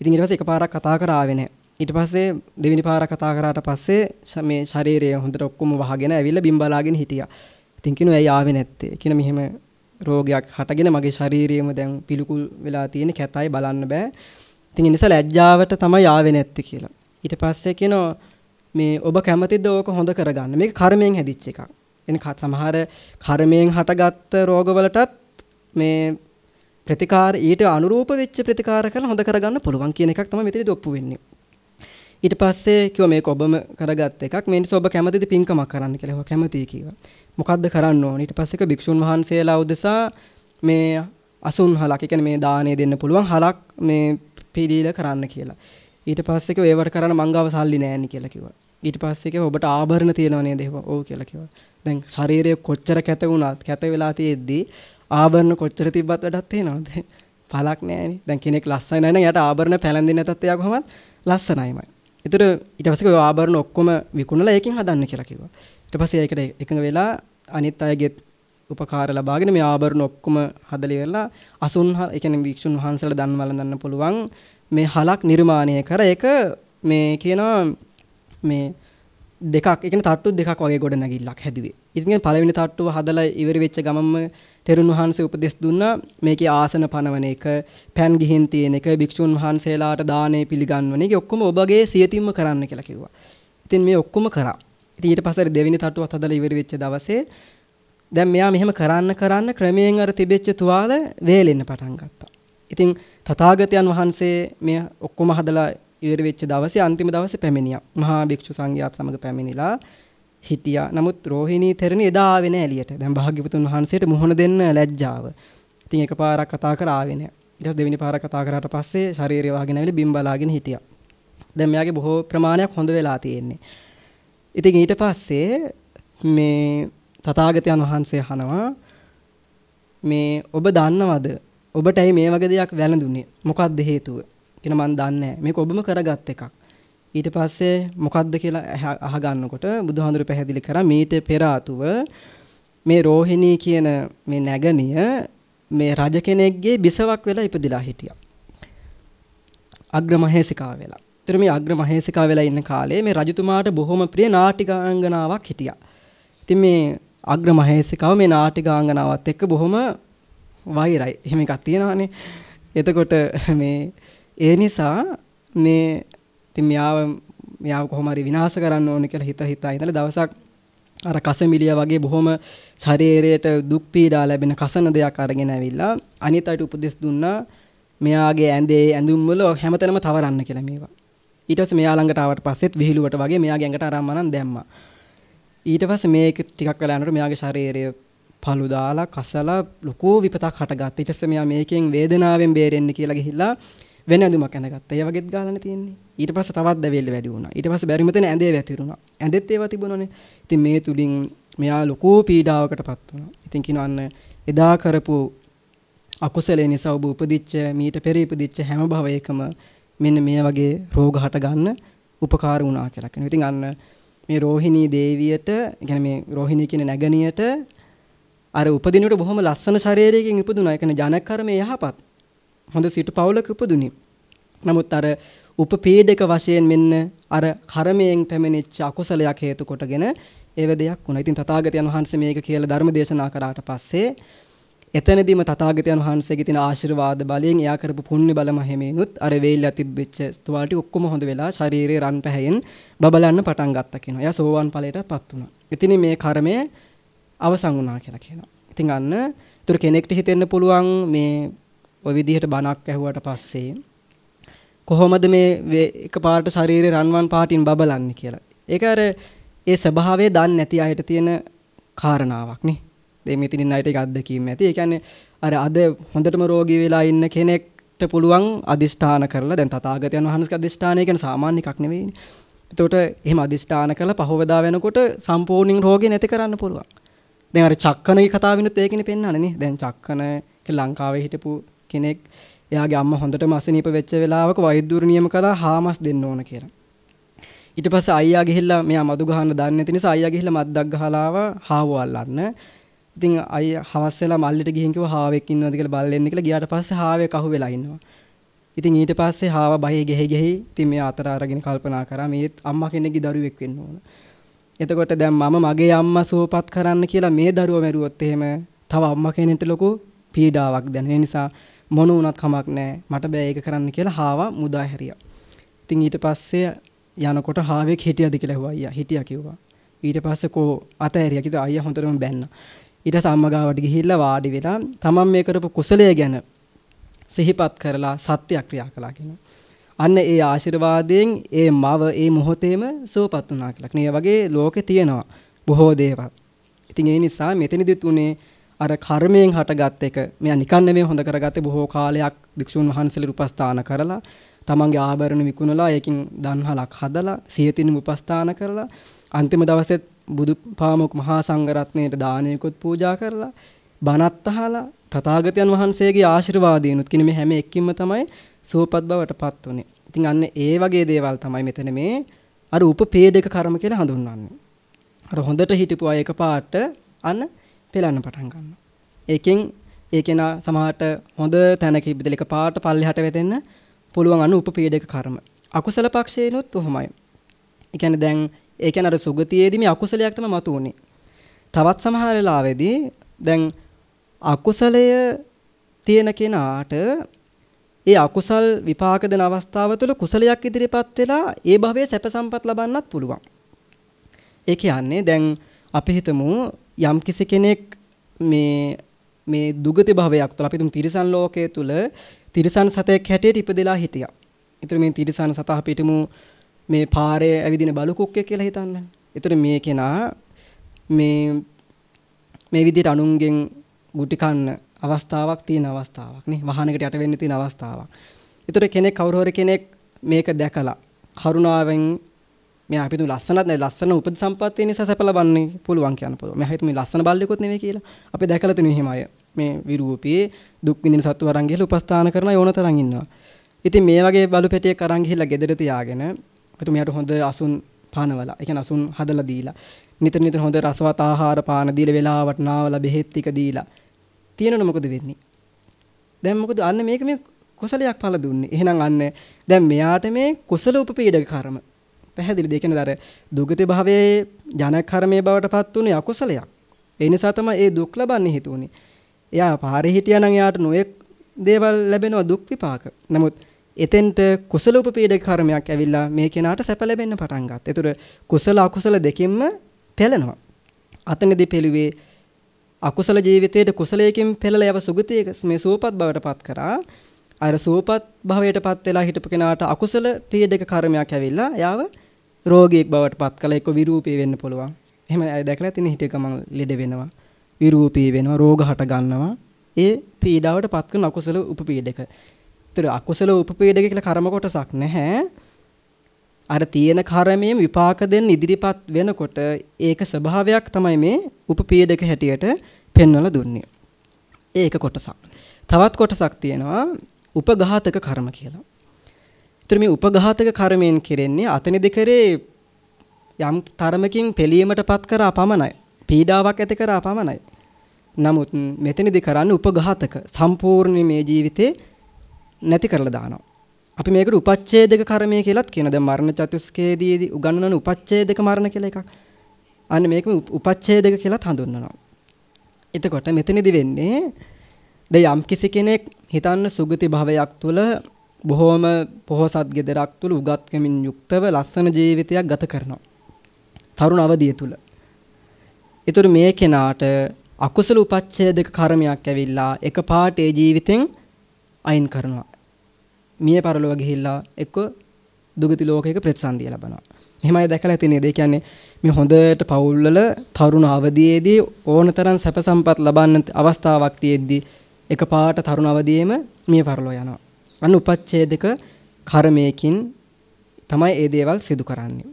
ඉතින් ඊට පස්සේ එකපාරක් කතා කරා ආවේ නැහැ. ඊට පස්සේ දෙවෙනි පාරක් කතා කරාට පස්සේ මේ ශරීරය හොඳට ඔක්කොම වහගෙන ඇවිල්ලා බිම් බලාගෙන හිටියා. ඉතින් කිනු ඇයි ආවේ නැත්තේ? කියන මෙහෙම රෝගයක් හටගෙන මගේ ශරීරයේම දැන් පිළිකුල් වෙලා තියෙන කැතයි බලන්න බෑ. ඉතින් ඒ නිසා ලැජ්ජාවට තමයි ආවේ නැත්තේ කියලා. ඊට පස්සේ කියනවා මේ ඔබ කැමතිද ඕක හොඳ කරගන්න. මේක කර්මයෙන් හැදිච්ච එකක්. එන සමහර කර්මයෙන් හටගත්ත රෝගවලටත් මේ ප්‍රතිකාර ඊට අනුරූප වෙච්ච ප්‍රතිකාර කරලා හොඳ කරගන්න පුළුවන් කියන එකක් තමයි මෙතනදී ඔප්පු වෙන්නේ. ඊට පස්සේ කිව්වා මේක ඔබම කරගත්ත එකක්. මේ නිසා ඔබ කැමතිද පින්කමක් කරන්න කියලා. ඔව් කැමතියි කිව්වා. මොකද්ද කරන්න ඕන? ඊට පස්සේ එක භික්ෂුන් වහන්සේලා උදෙසා මේ අසුන් හලක්, ඒ කියන්නේ මේ දාණය දෙන්න පුළුවන් හලක් මේ පීඩීල කරන්න කියලා. ඊට පස්සේ කිව්වා ඒවට කරන්න මංගාව සල්ලි නෑනේ කියලා කිව්වා. ඊට පස්සේ කිව්වා ඔබට ආභරණ තියෙනව නේද? ඔව් කියලා කිව්වා. දැන් ශරීරය කොච්චර කැත වුණත් කැත වෙලා තියෙද්දි ආභරණ කොච්චර තිබ්බත් වැඩක් තියෙනවද? පළක් නෑනේ. දැන් කෙනෙක් ලස්සන නැහැ නම් යාට ආභරණ පැලඳෙන්නේ නැතත් එයා කොහොමද ලස්සනයිමයි. ඒතර ඊට පස්සේ ඔය ආභරණ ඔක්කොම විකුණලා ඒකෙන් හදන්න කියලා කිව්වා. ඊට පස්සේ ඒකට එකඟ වෙලා අනිත් අයගේ උපකාර ලබාගෙන මේ ආභරණ ඔක්කොම හදලා ඉවරලා අසුන් ඒ කියන්නේ වික්ෂුන් වහන්සේලා දන් වළඳන්න පුළුවන් මේ හලක් නිර්මාණය කර ඒක මේ කියනවා මේ දෙකක් ඒ කියන්නේ තට්ටු දෙකක් වගේ ගොඩ නැගිල්ලක් හැදුවේ. ඉතින් පළවෙනි තට්ටුව හදලා ඉවර වෙච්ච ගමන්ම තෙරුන් වහන්සේ උපදෙස් දුන්නා මේකේ ආසන පනවන එක, පෑන් ගිහින් තියෙන එක, භික්ෂුන් වහන්සේලාට දානේ පිළිගන්වන එක ඔක්කොම ඔබගේ සියතින්ම කරන්න කියලා කිව්වා. ඉතින් මේ ඔක්කොම කරා. ඉතින් ඊට පස්සේ දෙවෙනි තට්ටුවත් හදලා ඉවර වෙච්ච දවසේ දැන් මෙයා මෙහෙම කරන්න කරන්න ක්‍රමයෙන් අර තිබෙච්ච තුවාල වේලෙන්න පටන් ගත්තා. ඉතින් තථාගතයන් වහන්සේ මේ ඔක්කොම හදලා ඉවර වෙච්ච දවසේ අන්තිම දවසේ පැමිණියා. මහා භික්ෂු සංඝයාත් සමග පැමිණිලා හිටියා. නමුත් රෝහිණී තෙරණි එදා ආවේ නැහැ එළියට. දැන් භාග්‍යවතුන් වහන්සේට මුහුණ දෙන්න ලැජ්ජාව. ඉතින් එකපාරක් කතා කරා ආවේ නැහැ. ඊට පස්සේ දෙවෙනි පාරක් කතා කරාට පස්සේ ශරීරය වහගෙන ඇවිල්ලා බිම් බලාගෙන හිටියා. දැන් මෙයාගේ බොහෝ ප්‍රමාණයක් හොඳ වෙලා තියෙන්නේ. ඉතින් ඊට පස්සේ මේ තථාගතයන් වහන්සේ අහනවා මේ ඔබ දන්නවද ඔබටයි මේ වගේ දෙයක් වැළඳුනේ මොකක්ද හේතුව කියන මන් දන්නේ නැහැ මේක ඔබම කරගත් එකක් ඊට පස්සේ මොකක්ද කියලා අහගන්නකොට බුදුහාඳුර පැහැදිලි කරා මීට පෙර ආතුව මේ රෝහිණී කියන මේ නැගණිය මේ රජ කෙනෙක්ගේ බිසවක් වෙලා ඉපදිලා හිටියා අග්‍රමහේසිකාව වෙලා ඒතර මේ අග්‍ර මහේසිකා වෙලා ඉන්න කාලේ මේ රජතුමාට බොහොම ප්‍රිය නාටිකාංගනාවක් හිටියා. ඉතින් මේ අග්‍ර මහේසිකාව මේ නාටිකාංගනාවත් එක්ක බොහොම වෛරයි. එහෙම එකක් තියෙනවානේ. එතකොට මේ ඒ නිසා මේ ඉතින් මෙයාව මෙයාව කොහොම හරි විනාශ කරන්න ඕනේ කියලා හිත හිතා ඉඳලා දවසක් අර කසමිලිය වගේ බොහොම ශරීරයට දුක් පීඩා ලැබෙන කසන දෙයක් අරගෙන ඇවිල්ලා අනිත් අයට උපදෙස් දුන්නා මෙයාගේ ඇඳේ ඇඳුම් වල හැමතැනම තවරන්න කියලා මේවා. ඊට පස්සේ මෙයා ළඟට ආවට පස්සෙත් විහිළුවට වගේ මෙයාගේ ඇඟට අරම්මනම් දැම්මා. ඊට පස්සේ මේක ටිකක් වෙලා යනකොට මෙයාගේ ශරීරය පළු දාලා කසලා ලොකු විපතක් හටගත්තා. ඊට පස්සේ මෙයා මේකෙන් වේදනාවෙන් බේරෙන්න කියලා ගිහිල්ලා වෙන ඇඳුමක් ඇඳගත්තා. ඒ වගේත් ගාලානේ තියෙන්නේ. ඊට පස්සේ තවත් දැවිල්ල වැඩි වුණා. ඊට පස්සේ බැරිම තැන ඇඳේ වැතිරුණා. ඇඳෙත් ඒවා තිබුණානේ. ඉතින් මේ තුලින් මෙයා ලොකු පීඩාවකටපත් වුණා. ඉතින් කියනවන්න එදා කරපු අකුසලේ නිසා ඔබ උපදිච්ච මීට පෙර ඉපදිච්ච හැම භවයකම මෙන්න මේ වගේ රෝග හට ගන්න උපකාර වුණා කියලා කියනවා. ඉතින් අන්න මේ රෝහිණී දේවියට, يعني මේ රෝහිණී කියන නැගණියට අර උපදිනකොට බොහොම ලස්සන ශරීරයකින් ඉපදුනා. ඒ කියන්නේ ජනක කර්මයේ යහපත්. හොඳ සිටු පවුලක ඉපදුනි. නමුත් අර උපපීඩක වශයෙන් මෙන්න අර කර්මයෙන් පැමිණිච්ච අකුසලයක් හේතු කොටගෙන ඒව දෙයක් වුණා. ඉතින් තථාගතයන් වහන්සේ මේක කියලා ධර්ම දේශනා කරාට පස්සේ එතනදීම තථාගතයන් වහන්සේගේ තියෙන ආශිර්වාද බලයෙන් එයා කරපු පුණ්‍ය බල මහිමිනුත් අර වේල්ලා තිබෙච්ච තුවාලටි ඔක්කොම හොඳ වෙලා ශරීරේ රන් පැහැයෙන් බබලන්න පටන් ගත්තා කියනවා. එයා සෝවාන් ඵලයටපත් වුණා. ඉතින් මේ කර්මය අවසන් වුණා කියලා කියනවා. ඉතින් අන්න ඒතර කෙනෙක්ට හිතෙන්න පුළුවන් මේ ওই විදිහට බණක් ඇහුවට පස්සේ කොහොමද මේ එකපාරට ශරීරේ රන්වන් පාටින් බබලන්නේ කියලා. ඒක අර ඒ ස්වභාවය දන්නේ නැති අයට තියෙන කාරණාවක් නේ. මේ මෙතනින් අයට ඒක අත්දැකීම් ඇති. ඒ කියන්නේ අර අද හොඳටම රෝගී වෙලා ඉන්න කෙනෙක්ට පුළුවන් අදිෂ්ඨාන කරලා දැන් තථාගතයන් වහන්සේගේ අදිෂ්ඨානය කියන්නේ සාමාන්‍ය එකක් නෙවෙයිනේ. එතකොට එහෙම අදිෂ්ඨාන කරලා පහවදා වෙනකොට සම්පූර්ණයෙන් රෝගේ නැති කරන්න පුළුවන්. දැන් අර චක්කනගේ කතාවිනුත් ඒකනේ පෙන්වන්නේ නේ. දැන් චක්කන ලංකාවේ හිටපු කෙනෙක් එයාගේ අම්මා හොඳටම අසනීප වෙච්ච වෙලාවක වෛද්‍යවරු නියම කළා හාමස් දෙන්න ඕන කියලා. ඊට පස්සේ අයියා ගිහිල්ලා මෙයා මදු ගහන්න දන්නේ නැති නිසා අයියා ගිහිල්ලා මද්දක් ගහලා ආවා හාව අල්ලන්න. ඉතින් අයියා හවස් වෙලා මල්ලිට ගිහින් කිව්වා හාවෙක් ඉන්නවද කියලා බලන්න කියලා ගියාට පස්සේ හාවෙක් අහු වෙලා ඉන්නවා. ඉතින් ඊට පස්සේ හාව බහේ ගෙහි ගෙහි ඉතින් මෙයා අතර අරගෙන කල්පනා කරා මේ අම්මා කෙනෙක්ගේ දරුවෙක් වෙන්න ඕන. එතකොට දැන් මම මගේ අම්මා සුවපත් කරන්න කියලා මේ දරුවා මැරුවොත් එහෙම තව අම්මා කෙනෙක්ට ලොකු පීඩාවක් දැනෙන. ඒ නිසා මොන වුණත් කමක් නැහැ. මට බෑ ඒක කරන්න කියලා හාවා මුදා හැරියා. ඉතින් ඊට පස්සේ යනකොට හාවෙක් හිටියද කියලා ඇහුවා අයියා. හිටියා කිව්වා. ඊට පස්සේ කෝ අතෑරියා කිව්වා අයියා හොඳටම බැන්නා. ඊට සම්මා ගාවට ගිහිල්ලා වාඩි වෙලා තමන් මේ කරපු කුසලය ගැන සිහිපත් කරලා සත්‍ය ක්‍රියා කළා කියනවා. අන්න ඒ ආශිර්වාදයෙන් ඒ මව ඒ මොහොතේම සුවපත් වුණා කියලා. මේ වගේ ලෝකේ තියෙනවා බොහෝ දේවල්. ඉතින් ඒ නිසා මෙතනදිත් උනේ අර කර්මයෙන් හටගත් එක මෙයා නිකන් නෙමෙයි හොඳ කරගත්තේ බොහෝ කාලයක් භික්ෂුන් වහන්සේලා උපස්ථාන කරලා තමන්ගේ ආභරණ විකුණලා ඒකින් දන්හලක් හදලා සියතින් උපස්ථාන කරලා අන්තිම දවසෙත් බුදු පාමුක් මහා සංඝරත්නයට දානයකුත් පූජා කරලා බණත් අහලා තථාගතයන් වහන්සේගේ ආශිර්වාදීනුත් කිනේ මේ හැම එක්කින්ම තමයි සෝපත් බවටපත් උනේ. ඉතින් අන්න ඒ වගේ දේවල් තමයි මෙතන මේ අර උපපේදක කර්ම කියලා හඳුන්වන්නේ. අර හොඳට හිටපු අය එකපාරට අන්න පෙළන්න පටන් ගන්නවා. ඒකෙන් ඒ කෙනා සමහරට හොඳ තැනක ඉබ්බදල එක පාට පල්ලෙහාට වැටෙන්න පුළුවන් අනු උපපීඩක කර්ම. අකුසල පක්ෂේනොත් උහුමයි. ඒ කියන්නේ දැන් ඒ කියන්නේ අර සුගතියේදී මේ අකුසලයක් තමයි මතුවන්නේ. තවත් සමහර වෙලාවෙදී දැන් අකුසලය තියෙන කෙනාට ඒ අකුසල් විපාක දෙන අවස්ථාව තුළ කුසලයක් ඉදිරිපත් වෙලා ඒ භවයේ සැප සම්පත් ලබන්නත් පුළුවන්. ඒ කියන්නේ දැන් අපි හිතමු යම් කිසි කෙනෙක් මේ මේ දුගති භවයක් තුළ අපි තුමු තිරිසන් ලෝකයේ තුල තිරිසන් සතෙක් හැටියට ඉපදෙලා හිටියා. ඒතර මේ තිරිසන් සතා පිටමු මේ පාරේ ඇවිදින බලු කුක්කෙක් කියලා හිතන්න. ඒතර මේ කෙනා මේ මේ විදිහට අනුන්ගෙන් ගුටි කන්න අවස්ථාවක් තියෙන අවස්ථාවක් නේ. වාහනයකට යට වෙන්න තියෙන අවස්ථාවක්. ඒතර කෙනෙක් කවුරු හරි කෙනෙක් මේක දැකලා කරුණාවෙන් මෙයා අපි තුන් ලස්සනත් නේ ලස්සන උපද සම්පත්තිය නිසා සැප ලබන්නේ පුළුවන් කියන්න පුළුවන්. මෙයා හිතුවේ ලස්සන බල්ලෙකුත් නෙවෙයි කියලා. අපි දැකලා තියෙන එහෙම අය. මේ විරූපී දුක් විඳින සත්තු අරන් ගිහලා උපස්ථාන කරන යෝනතරන් ඉන්නවා. ඉතින් මේ වගේ බලු පෙටියක් අරන් ගිහලා ගෙදර තියාගෙන එතු මෙයාට හොඳ අසුන් පානවලා. ඒ කියන්නේ අසුන් හදලා දීලා. නිතර නිතර හොඳ රසවත් ආහාර පාන දීලා වෙලාවට නාවලා බෙහෙත් ටික දීලා. තියෙනවනේ මොකද වෙන්නේ? දැන් මොකද අන්න මේක මේ කුසලයක් පළ දුන්නේ. එහෙනම් අන්න දැන් මෙයාට මේ කුසල උපපීඩක කර්ම පැහැදිලිද? ඒ කියන්නේ අර දුගති භවයේ ජන කර්මයේ බවට පත් උනේ අකුසලයක්. ඒ නිසා තමයි ඒ දුක් ලබන්නේ හිතුනේ. එයා පාරේ හිටියා නම් එයාට නොයෙක් දේවල් ලැබෙනවා දුක් විපාක. නමුත් එතෙන්ට කුසල උපපීඩක කර්මයක් ඇවිල්ලා මේ කෙනාට සැප ලැබෙන්න පටන් ගත්තා. ඒතර කුසල අකුසල දෙකින්ම පෙළෙනවා. අතනදී පෙළුවේ අකුසල ජීවිතයේ කුසලයකින් පෙළලා යව සුගතියක මේ සුවපත් බවට පත් කරා. අර සුවපත් භවයට පත් වෙලා හිටපු කෙනාට අකුසල පීඩක කර්මයක් ඇවිල්ලා එයාව රෝගියෙක් බවට පත් කළා එක්ක විරූපී වෙන්න පුළුවන්. එහෙම අය දැකලා තිනේ හිතේ ගමන් ලෙඩ වෙනවා. විරූපී වෙනවා, රෝග හට ගන්නවා. ඒ පීඩාවට පත් කරන අකුසල උපපීඩක. ඒතර අකුසල උපපීඩක කියලා කර්ම කොටසක් නැහැ. අර තියෙන කර්මයෙන් විපාක දෙන්න ඉදිරිපත් වෙනකොට ඒක ස්වභාවයක් තමයි මේ උපපීඩක හැටියට පෙන්වලා දුන්නේ. ඒක කොටසක්. තවත් කොටසක් තියෙනවා උපඝාතක කර්ම කියලා. ඒතර මේ උපඝාතක කර්මයෙන් කෙරෙන්නේ අතනදි කරේ යම් තරමකින් පිළීමටපත් කරා පමණයි. පීඩාවක් ඇති කරා පමණයි. නමුත් මෙතනදී කරන්නේ උපඝාතක සම්පූර්ණ මේ ජීවිතේ නැති කරලා දානවා. අපි මේකට උපච්ඡේදක කර්මය කියලාත් කියන. දැන් මරණ චතුස්කයේදී උගන්වන උපච්ඡේදක මරණ කියලා එකක්. අන්න මේක උපච්ඡේදක කියලාත් හඳුන්වනවා. එතකොට මෙතනදී වෙන්නේ දැන් යම් කිසි කෙනෙක් හිතන්න සුගති භවයක් තුළ බොහෝම පොහොසත් ගෙදරක් තුළ උගත්කමින් යුක්තව ලස්සන ජීවිතයක් ගත කරනවා. තරුණ අවදිය තුළ. ඒතර මේ කෙනාට අකුසල උපච්ඡේදක කර්මයක් ඇවිල්ලා එකපාරට ඒ ජීවිතෙන් අයින් කරනවා. මිය පරලොව ගිහිල්ලා එක්ක දුගති ලෝකයක ප්‍රතිසන්දිය ලබනවා. එහෙමයි දැකලා ඇති නේද? ඒ කියන්නේ මේ හොඳට පවුල්වල තරුණ අවදියේදී ඕනතරම් සැප සම්පත් ලබන්න අවස්ථාවක් තියෙද්දි එකපාරට තරුණ අවදියේම මිය පරලොව යනවා. අන්න උපච්ඡේදක කර්මයකින් තමයි ඒ දේවල් සිදු කරන්නේ.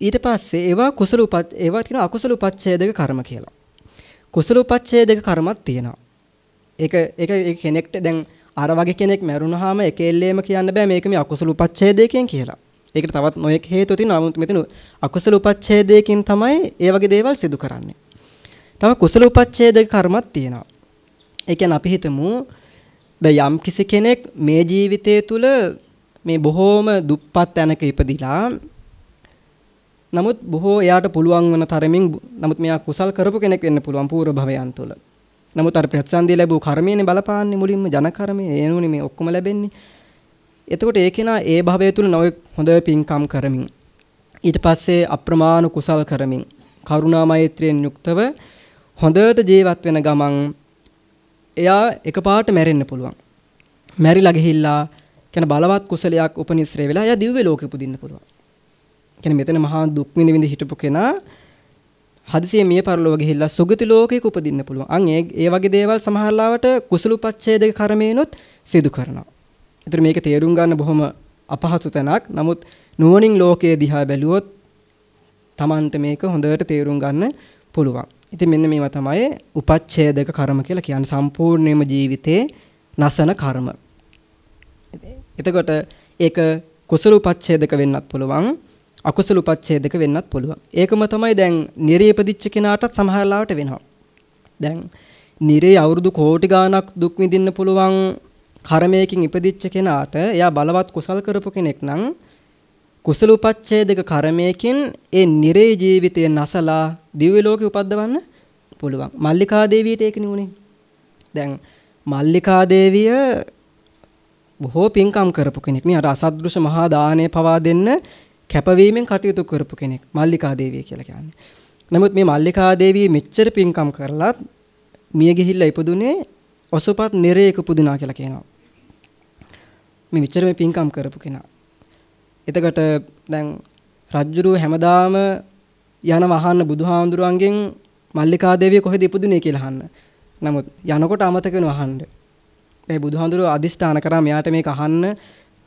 ඊට පස්සේ ඒවා කුසල උප ඒවා කියන අකුසල උපච්ඡේදක කර්ම කියලා. කුසල උපච්ඡේදක කර්මත් තියෙනවා. ඒක ඒක ඒ කෙනෙක්ට දැන් අර වගේ කෙනෙක් මැරුණාම එක එල්ලේම කියන්න බෑ මේක මේ අකුසල උපච්ඡේදයෙන් කියලා. ඒකට තවත් නොයෙක් හේතු තියෙනවා. නමුත් මෙතන අකුසල උපච්ඡේදයෙන් තමයි ඒ වගේ දේවල් සිදු කරන්නේ. තව කුසල උපච්ඡේදක කර්මත් තියෙනවා. ඒ කියන්නේ අපි හිතමු දැන් යම් කිසි කෙනෙක් මේ ජීවිතය තුළ මේ බොහෝම දුප්පත් තැනක ඉපදිලා නමුත් බොහෝ එයාට පුළුවන් වන තරමින් නමුත් මෙයා කුසල් කරපු කෙනෙක් වෙන්න පුළුවන් පූර්ව භවයන් තුළ. නමුත් අර ප්‍රතිසන්දිය ලැබූ කර්මයනේ බලපාන්නේ මුලින්ම ජන කර්මය එනුනේ මේ ඔක්කොම ලැබෙන්නේ. එතකොට ඒ කෙනා ඒ භවය තුල නොයෙක් හොඳ පින්කම් කරමින් ඊට පස්සේ අප්‍රමාණ කුසල් කරමින් කරුණා මෛත්‍රියෙන් යුක්තව හොඳට ජීවත් වෙන ගමන් එයා එකපාරට මැරෙන්න පුළුවන්. මැරිලා ගිහිල්ලා කියන බලවත් කුසලයක් උපනිශ්‍රේ වෙලා එයා දිව්‍ය ලෝකෙ උපදින්න පුළුවන්. කියන්නේ මෙතන මහා දුක් විඳ විඳ හිටපු කෙනා හදිසියෙ මිය පරලොව ගිහිල්ලා සුගති ලෝකයක උපදින්න පුළුවන්. අන් ඒ ඒ වගේ දේවල් සමහරලාවට කුසලුපච්ඡේදක කර්මේනොත් සිදු කරනවා. ඒතර මේක තේරුම් ගන්න බොහොම අපහසු තැනක්. නමුත් නුවණින් ලෝකයේ දිහා බැලුවොත් Tamanට මේක හොඳට තේරුම් ගන්න පුළුවන්. ඉතින් මෙන්න මේවා තමයි උපච්ඡේදක කර්ම කියලා කියන්නේ සම්පූර්ණයෙන්ම ජීවිතේ නසන කර්ම. එතකොට ඒක කුසල උපච්ඡේදක වෙන්නත් පුළුවන්. අකුසල උපච්ඡේදක වෙන්නත් පුළුවන්. ඒකම තමයි දැන් නිරේ ඉපදිච්ච කෙනාටත් සමහර ලාවට වෙනවා. දැන් නිරේ අවුරුදු කෝටි ගාණක් දුක් විඳින්න පුළුවන් කර්මයකින් ඉපදිච්ච කෙනාට එයා බලවත් කුසල් කරපු කෙනෙක් නම් කුසල උපච්ඡේදක කර්මයකින් ඒ නිරේ ජීවිතය නැසලා දිව්‍ය ලෝකෙ උපද්දවන්න පුළුවන්. මල්ලිකා දේවියට ඒක නුනේ. දැන් මල්ලිකා දේවිය බොහෝ පින්කම් කරපු කෙනෙක්. නේ අර අසද්දෘශ මහා දාණය පවා දෙන්න කැපවීමෙන් කටයුතු කරපු කෙනෙක් මල්ලිකා දේවිය කියලා කියන්නේ. නමුත් මේ මල්ලිකා දේවිය මෙච්චර පින්කම් කරලත් මිය ගිහිල්ලා ඉපදුනේ ඔසුපත් නිරේක පුදුනා කියලා කියනවා. මේ මෙච්චර මේ පින්කම් කරපු කෙනා. එතකොට දැන් රජ්ජුරුව හැමදාම යන වහන්න බුදුහාමුදුරුවන්ගෙන් මල්ලිකා දේවිය කොහෙද ඉපදුනේ කියලා අහන්න. නමුත් යනකොට අමතක වෙනවා අහන්න. ඒ බුදුහාමුදුරුව අදිෂ්ඨාන කරා මෙයාට මේක අහන්න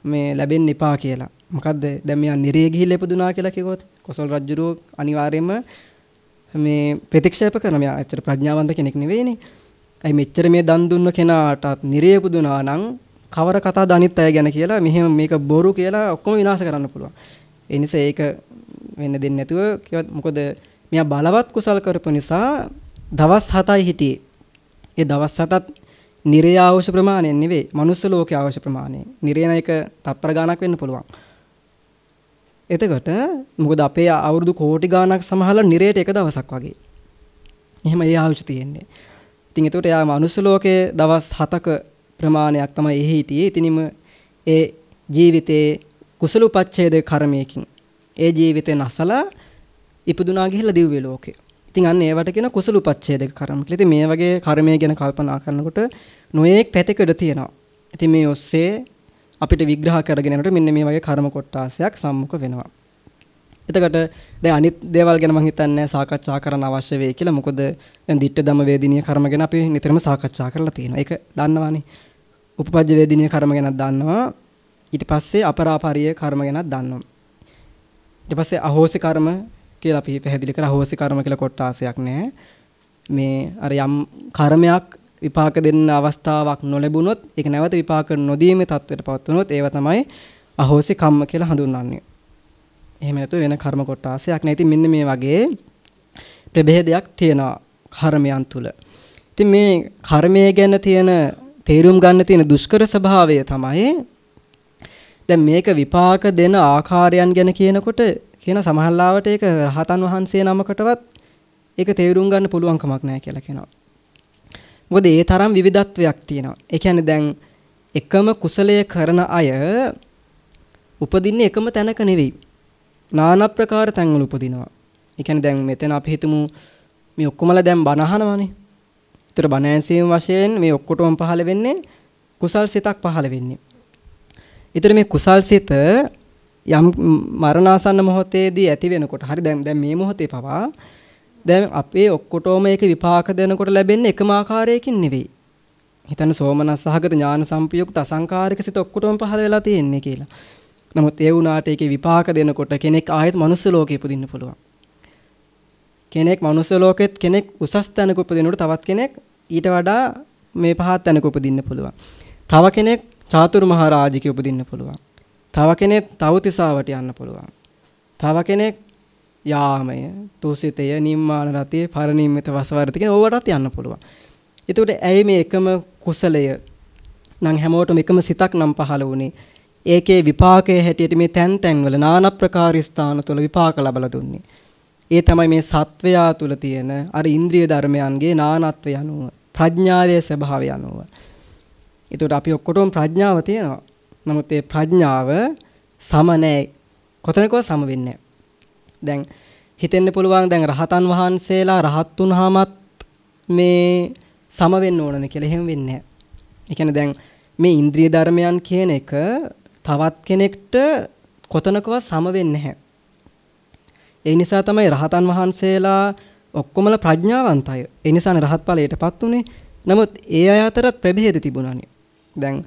මේ ලැබෙන්න එපා කියලා. මොකද්ද දැන් මෙයා නිරේ ගිහිල්ලා ඉපදුනා කියලා කිව්වොත් කොසල් රජුරෝ අනිවාර්යයෙන්ම මේ ප්‍රතික්ෂේප කරන මෙයා ඇත්තට ප්‍රඥාවන්ත කෙනෙක් නෙවෙයිනේ. අයි මෙච්චර මේ දන් දුන්න කෙනාටත් නිරේ ඉපදුනා නම් කවර කතාවද අනිත් අය ගැන කියලා මෙහෙම මේක බොරු කියලා ඔක්කොම විනාශ කරන්න පුළුවන්. ඒ නිසා ඒක වෙන්න දෙන්නේ නැතුව කිව්වත් මොකද මෙයා බලවත් කුසල් කරපු නිසා දවස් 7යි හිටියේ. ඒ දවස් 7ත් නිරේ අවශ්‍ය ප්‍රමාණය නෙවෙයි, මනුස්ස ලෝකයේ අවශ්‍ය ප්‍රමාණය. නිරේන එක තප්පර ගාණක් වෙන්න පුළුවන්. එතකොට මොකද අපේ අවුරුදු කෝටි ගාණක් සමහරලා නිරේට එක දවසක් වගේ. එහෙම ඒ ආයුෂ තියෙන්නේ. ඉතින් එතකොට යා මනුස්ස ලෝකයේ දවස් 7ක ප්‍රමාණයක් තමයි එහි හිටියේ. ඉතින්ම ඒ ජීවිතේ කුසල උපච්ඡේද කර්මයකින් ඒ ජීවිතේ නැසලා ඉපදුනා ගිහිල්ලා දිව්‍ය ලෝකේ. ඉතින් අන්න ඒවට කියන කුසල උපච්ඡේදක කර්ම කියලා. ඉතින් මේ වගේ කර්මය ගැන කල්පනා කරනකොට නොයේක් පැතිකඩ තියෙනවා. ඉතින් මේ ඔස්සේ අපිට විග්‍රහ කරගෙන යනකොට මෙන්න මේ වගේ කර්ම කොටාසයක් සම්මුඛ වෙනවා. එතකොට දැන් අනිත් දේවල් ගැන මම හිතන්නේ සාකච්ඡා කරන්න අවශ්‍ය වෙයි කියලා. මොකද දැන් ditta ධම්ම වේදිනිය කර්ම ගැන අපි නිතරම සාකච්ඡා කරලා තියෙනවා. ඒක දන්නවනේ. උපපජ්ජ වේදිනිය කර්ම ගැනත් දන්නවා. ඊට පස්සේ අපරාපරිය කර්ම ගැනත් දන්නවා. ඊට පස්සේ අහෝසි කර්ම කියලා අපි පැහැදිලි කරා අහෝසි කර්ම කියලා කොටාසයක් නෑ. මේ අර යම් කර්මයක් විපාක දෙන්න අවස්ථාවක් නොලැබුණොත් ඒක නැවත විපාක නොදීමේ තත්ත්වයට පත් වුණොත් ඒව තමයි අහෝසි කම්ම කියලා හඳුන්වන්නේ. එහෙම නැතුව වෙන කර්ම කොටාසයක් නැති මෙන්න මේ වගේ ප්‍රභේදයක් තියෙනවා කර්මයන් තුල. ඉතින් මේ කර්මය ගැන තියෙන තේරුම් ගන්න තියෙන දුෂ්කර ස්වභාවය තමයි දැන් මේක විපාක දෙන ආකාරයන් ගැන කියනකොට කියන සමහරලාවට ඒක රහතන් වහන්සේ නමකටවත් ඒක තේරුම් ගන්න පුළුවන් කමක් නැහැ කියලා කියනවා. මොකද ඒ තරම් විවිධත්වයක් තියෙනවා. ඒ කියන්නේ දැන් එකම කුසලයේ කරන අය උපදින්නේ එකම තැනක නෙවෙයි. নানা ප්‍රකාර තැන්වල උපදිනවා. ඒ කියන්නේ දැන් මෙතන අපි හිතමු මේ ඔක්කොමලා දැන් බණ අහනවානේ. ඒතර බණ ඇසීම වශයෙන් මේ ඔක්කොටම පහළ වෙන්නේ කුසල් සිතක් පහළ වෙන්නේ. ඒතර මේ කුසල් සිත යම් මරණාසන්න මොහොතේදී ඇති වෙනකොට හරි දැන් දැන් මේ මොහොතේ පවා දැන් අපේ ඔක්කොටම ඒක විපාක දෙනකොට ලැබෙන්නේ එකම ආකාරයකින් නෙවෙයි. හිතන්න සෝමනස් සහගත ඥාන සම්පයුක්ත අසංකාරික සිත ඔක්කොටම පහළ වෙලා තියෙන්නේ කියලා. නමුත් ඒ වුණාට ඒකේ විපාක දෙනකොට කෙනෙක් ආයෙත් මනුස්ස ලෝකෙ ඉපදින්න පුළුවන්. කෙනෙක් මනුස්ස ලෝකෙත් කෙනෙක් උසස් තැනක උපදිනකොට තවත් කෙනෙක් ඊට වඩා මේ පහත් තැනක උපදින්න පුළුවන්. තව කෙනෙක් චාතුරු මහරජික උපදින්න පුළුවන්. තව කෙනෙක් තවතිසාවට යන්න පුළුවන්. තව කෙනෙක් යාමය, තුසිතය, නිම්මාන රතිය, පරිනිම්මිත වසවර්ති කියන ඕවටත් යන්න පුළුවන්. එතකොට ඇයි මේ එකම කුසලය නම් හැමෝටම එකම සිතක් නම් පහළ වුණේ? ඒකේ විපාකයේ හැටියට මේ තැන් තැන්වල নানা ප්‍රකාර ස්ථාන තුළ විපාක ලබලා දුන්නේ. ඒ තමයි මේ සත්වයා තුළ තියෙන අර ඉන්ද්‍රිය ධර්මයන්ගේ නානත්වය අනුව ප්‍රඥාවේ ස්වභාවය අනුව. ඒකට අපි ඔක්කොටම ප්‍රඥාව තියෙනවා. නමුත් ඒ ප්‍රඥාව සම නැහැ. කොතනකවත් සම වෙන්නේ දැන් හිතෙන්න පුළුවන් දැන් රහතන් වහන්සේලා රහත් වුනහමත් මේ සම වෙන්න ඕනනේ කියලා එහෙම වෙන්නේ නැහැ. ඒ කියන්නේ දැන් මේ ඉන්ද්‍රිය ධර්මයන් කියන එක තවත් කෙනෙක්ට කොතනකවත් සම වෙන්නේ නැහැ. ඒ නිසා තමයි රහතන් වහන්සේලා ඔක්කොමල ප්‍රඥාවන්තය. ඒ නිසානේ රහත් ඵලයටපත් උනේ. නමුත් ඒ අය අතරත් ප්‍රභේද තිබුණානේ. දැන්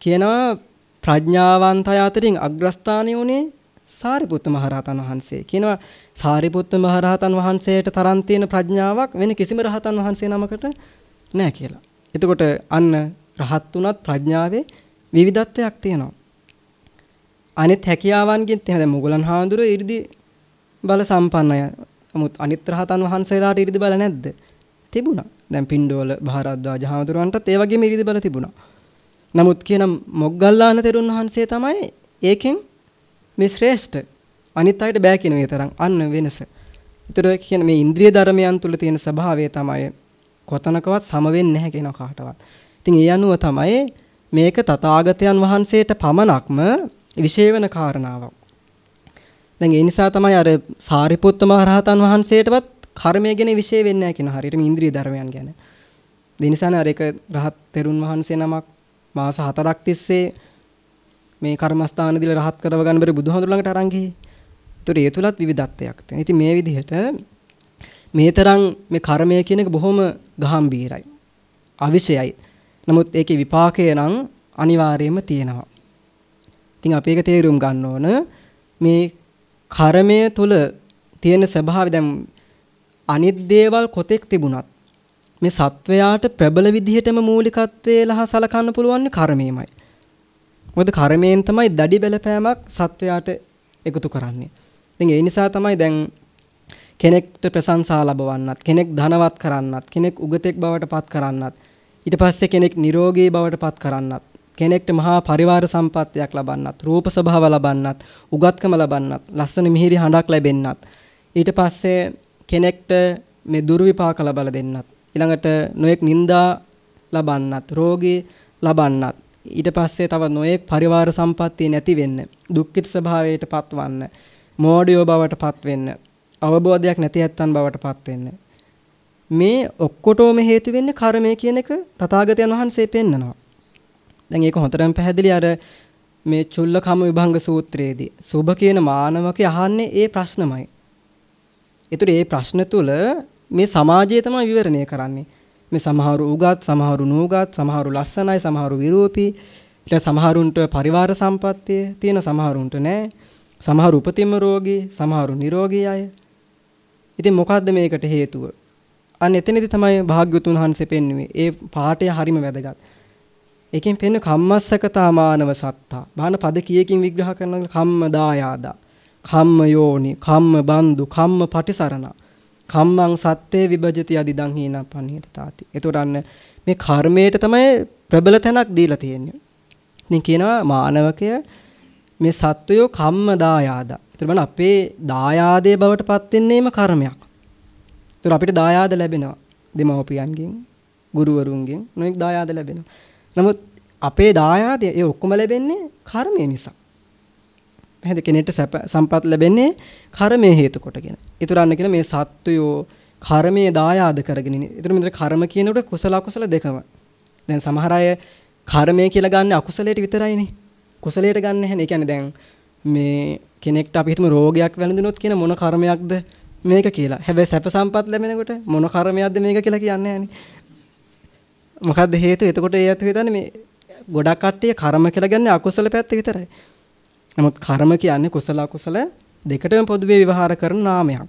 කියනවා ප්‍රඥාවන්තය අතරින් අග්‍රස්ථානය උනේ සාරිපුත්ත මහරහතන් වහන්සේ. කියනවා සාරිපුත්ත මහරහතන් වහන්සේට තරම් තියෙන ප්‍රඥාවක් වෙන කිසිම රහතන් වහන්සේ නමකට නැහැ කියලා. එතකොට අන්න රහත් උනත් ප්‍රඥාවේ විවිධත්වයක් තියෙනවා. අනිත් හැකියාවන්ගෙන් තියෙන දැන් මුගලන් හාමුදුරුවෝ 이르දි බල සම්පන්නය. නමුත් අනිත් රහතන් වහන්සේලාට ඉරිදි බල නැද්ද? තිබුණා. දැන් පින්ඩෝල භාරද්වාජ හාමුදුරුවන්ටත් ඒ වගේම ඉරිදි බල තිබුණා. නමුත් කියනම් මොග්ගල්ලාන තෙරුන් වහන්සේ තමයි ඒකෙන් මේ ශ්‍රේෂ්ඨ අනිත් අයට බෑ කියන විතරක් අන්න වෙනස. ඒතර ඔය කියන මේ ඉන්ද්‍රිය ධර්මයන් තුල තියෙන ස්වභාවය තමයි කොතනකවත් සම වෙන්නේ නැහැ කියන කාටවත්. ඉතින් ඒ අනුව තමයි මේක තථාගතයන් වහන්සේට පමණක්ම විශේෂ වෙන කාරණාවක්. දැන් ඒ නිසා තමයි අර සාරිපුත්ත මහ රහතන් වහන්සේටවත් කර්මය ගැන විශේෂ වෙන්නේ නැහැ කියන හරියටම ඉන්ද්‍රිය ධර්මයන් ගැන. ඒ නිසානේ අර එක රහත් තෙරුන් වහන්සේ නමක් මාස 4ක් තිස්සේ මේ කර්මස්ථාන දිල රහත් කරව ගන්න බැරි බුදුහාමුදුර ළඟට අරන් ගියේ. ඒතර ඒ තුලත් විවිධත්වයක් තියෙනවා. ඉතින් මේ විදිහට මේ තරම් මේ කර්මය කියන එක බොහොම ගාම්භීරයි. අවිෂයයි. නමුත් ඒකේ විපාකය නම් අනිවාර්යයෙන්ම තියෙනවා. ඉතින් අපි ඒක තේරුම් ගන්න ඕන මේ කර්මය තුල තියෙන ස්වභාවය දැන් අනිත් දේවල් කොතෙක් තිබුණත් මේ සත්වයාට ප්‍රබල විදිහටම මූලිකත්වයේ ලහ සලකන්න පුළුවන් කර්මයමයි. මොකද කර්මයෙන් තමයි දඩි බැලපෑමක් සත්වයාට එකතු කරන්නේ. ඉතින් ඒ නිසා තමයි දැන් කෙනෙක්ට ප්‍රශංසා ලබවන්නත්, කෙනෙක් ධනවත් කරන්නත්, කෙනෙක් උගතෙක් බවට පත් කරන්නත්, ඊට පස්සේ කෙනෙක් නිරෝගී බවට පත් කරන්නත්, කෙනෙක්ට මහා පරිවාර සම්පත්තියක් ලබන්නත්, රූප ස්වභාව ලබන්නත්, උගත්කම ලබන්නත්, ලස්සන මිහිරි හඬක් ලැබෙන්නත්, ඊට පස්සේ කෙනෙක්ට මේ දුර්විපාක ලබලා දෙන්නත්, ඊළඟට නොයෙක් නිന്ദා ලබන්නත්, රෝගී ලබන්නත්, ඊට පස්සේ තව නොයෙක් පරිවාර සම්පත්තිය නැති වෙන්න, දුක්ඛිත ස්වභාවයට පත්වන්න, මෝඩයෝ බවට පත් වෙන්න, අවබෝධයක් නැති ඇත්තන් බවට පත් වෙන්න. මේ ඔක්කොටම හේතු වෙන්නේ කර්මය කියන එක තථාගතයන් වහන්සේ පෙන්නනවා. දැන් ඒක හොඳටම පැහැදිලි අර මේ චුල්ලකම විභංග සූත්‍රයේදී සුභ කියන මානවකේ අහන්නේ ඒ ප්‍රශ්නමයි. ඒතර ඒ ප්‍රශ්න තුල මේ සමාජය තමයි විවරණය කරන්නේ. මේ සමහරු උගත්, සමහරු නූගත්, සමහරු ලස්සනයි, සමහරු විරූපී, ඊට සමහරුන්ට පරිවාර සම්පත්තිය තියෙන, සමහරුන්ට නැහැ. සමහරු උපතින්ම රෝගී, සමහරු නිරෝගී අය. ඉතින් මොකද්ද මේකට හේතුව? අන්න එතනදි තමයි භාග්‍යතුන් වහන්සේ පෙන්වුවේ. ඒ පාඩය හරිම වැදගත්. ඒකෙන් පෙන්න කම්මස්සකතා මානව සත්තා. බාන පද කීයකින් විග්‍රහ කරනවා කම්ම දායාදා. කම්ම යෝනි, කම්ම බන්දු, කම්ම පටිසරණ. කම්මං සත්‍යේ විභජති අදිදං හීන පණීත තාති. එතකොට අන්න මේ කර්මයට තමයි ප්‍රබල තැනක් දීලා තියෙන්නේ. ඉතින් කියනවා මානවකය මේ සත්වයෝ කම්ම දායාද. ඒතර බලන්න අපේ දායාදයේ බවට පත් වෙන්නේම කර්මයක්. ඒතර අපිට දායාද ලැබෙනවා. දෙමව්පියන්ගෙන්, ගුරුවරුන්ගෙන් නොඑක් දායාද ලැබෙනවා. නමුත් අපේ දායාදය ඒ ඔක්කොම ලැබෙන්නේ කර්මය නිසා. පැහැදිලි කෙනෙක්ට සැප සම්පත් ලැබෙන්නේ කර්මයේ හේතු කොටගෙන. ඊතරන්න කියන මේ සත්වයෝ කර්මයේ දායාද කරගෙන ඉන්නේ. ඊතර මෙතන කර්ම කියනකොට කුසල අකුසල දෙකම. දැන් සමහර අය කර්මය කියලා ගන්න අකුසලයට විතරයිනේ. කුසලයට ගන්න නැහැ. ඒ කියන්නේ දැන් මේ කෙනෙක්ට අපි හිතමු රෝගයක් වැළඳුනොත් කියන මොන කර්මයක්ද මේක කියලා. හැබැයි සැප සම්පත් ලැබෙනකොට මොන කර්මයක්ද මේක කියලා කියන්නේ නැහනේ. මොකද්ද හේතුව? එතකොට ඒ අත හිතන්නේ මේ ගොඩක් කට්ටිය කර්ම කියලා ගන්නේ අකුසල පැත්ත විතරයි. නමුත් කර්ම කියන්නේ කුසල අකුසල දෙකටම පොදුවේ විවහාර කරන නාමයක්.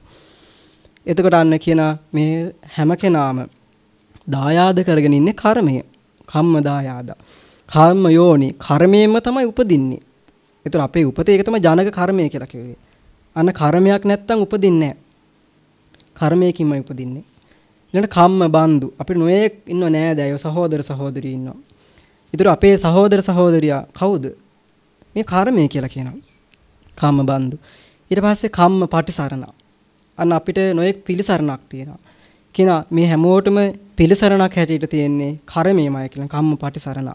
එතකොට අන්න කියන මේ හැම කෙනාම දායාද කරගෙන ඉන්නේ කර්මය. කම්ම දායාද. කර්ම යෝනි කර්මයෙන්ම තමයි උපදින්නේ. ඒතර අපේ උපතේ ඒක තමයි ජනක කර්මය කියලා කිව්වේ. අන්න කර්මයක් නැත්තම් උපදින්නේ නැහැ. කර්මයකින්මයි උපදින්නේ. ඊළඟට කම්ම බන්දු අපිට නොයේක් ඉන්නව නෑ දැයෝ සහෝදර සහෝදරිය ඉන්නවා. ඊතර අපේ සහෝදර සහෝදරියා කවුද? මේ කර්මය කියලා කියනවා. කම්ම බන්දු. ඊට පස්සේ කම්ම පටිසරණ. අන්න අපිට නොයෙක් පිළිසරණක් තියෙනවා. කියනවා මේ හැමෝටම පිළිසරණක් හැටියට තියෙන්නේ කර්මයමයි කියලා කම්ම පටිසරණ.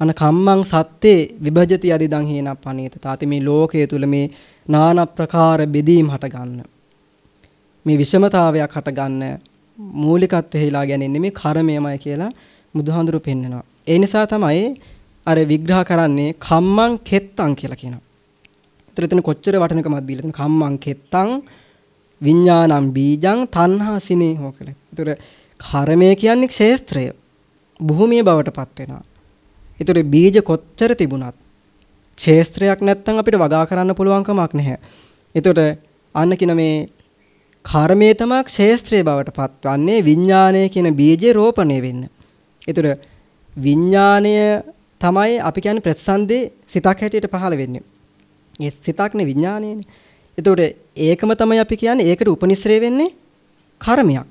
අන කම්මං සත්‍යේ විභජති යදිදං හේන පනීත. තාති මේ ලෝකයේ තුල මේ নানা ප්‍රකාර බෙදීම් හට ගන්න. මේ විෂමතාවයක් හට ගන්න මූලිකත්වය හිලා ගැනීම මේ කර්මයමයි කියලා බුදුහාඳුරු පෙන්නනවා. ඒ නිසා තමයි අර විග්‍රහ කරන්නේ කම්මං කෙත්තං කියලා කියනවා. ඒතර එතන කොච්චර වටිනකමක් දීලා තියෙන කම්මං කෙත්තං විඥානං බීජං තණ්හා සිනේහෝ කියලා. ඒතර කර්මය කියන්නේ ක්ෂේත්‍රය. භූමිය බවට පත් වෙනවා. ඒතර බීජ කොච්චර තිබුණත් ක්ෂේත්‍රයක් නැත්තම් අපිට වගා කරන්න පුළුවන් කමක් නැහැ. ඒතකොට අන්න කියන මේ කර්මයේ තමයි ක්ෂේත්‍රයේ බවට පත්වන්නේ විඥානය කියන බීජේ රෝපණය වෙන්න. ඒතර විඥානය තමයි අපි කියන්නේ ප්‍රතිසන්දේ සිතක් හැටියට පහළ වෙන්නේ. ඒ සිතක්නේ විඥානයනේ. එතකොට ඒකම තමයි අපි කියන්නේ ඒකට උපනිශ්‍රේ වෙන්නේ කර්මයක්.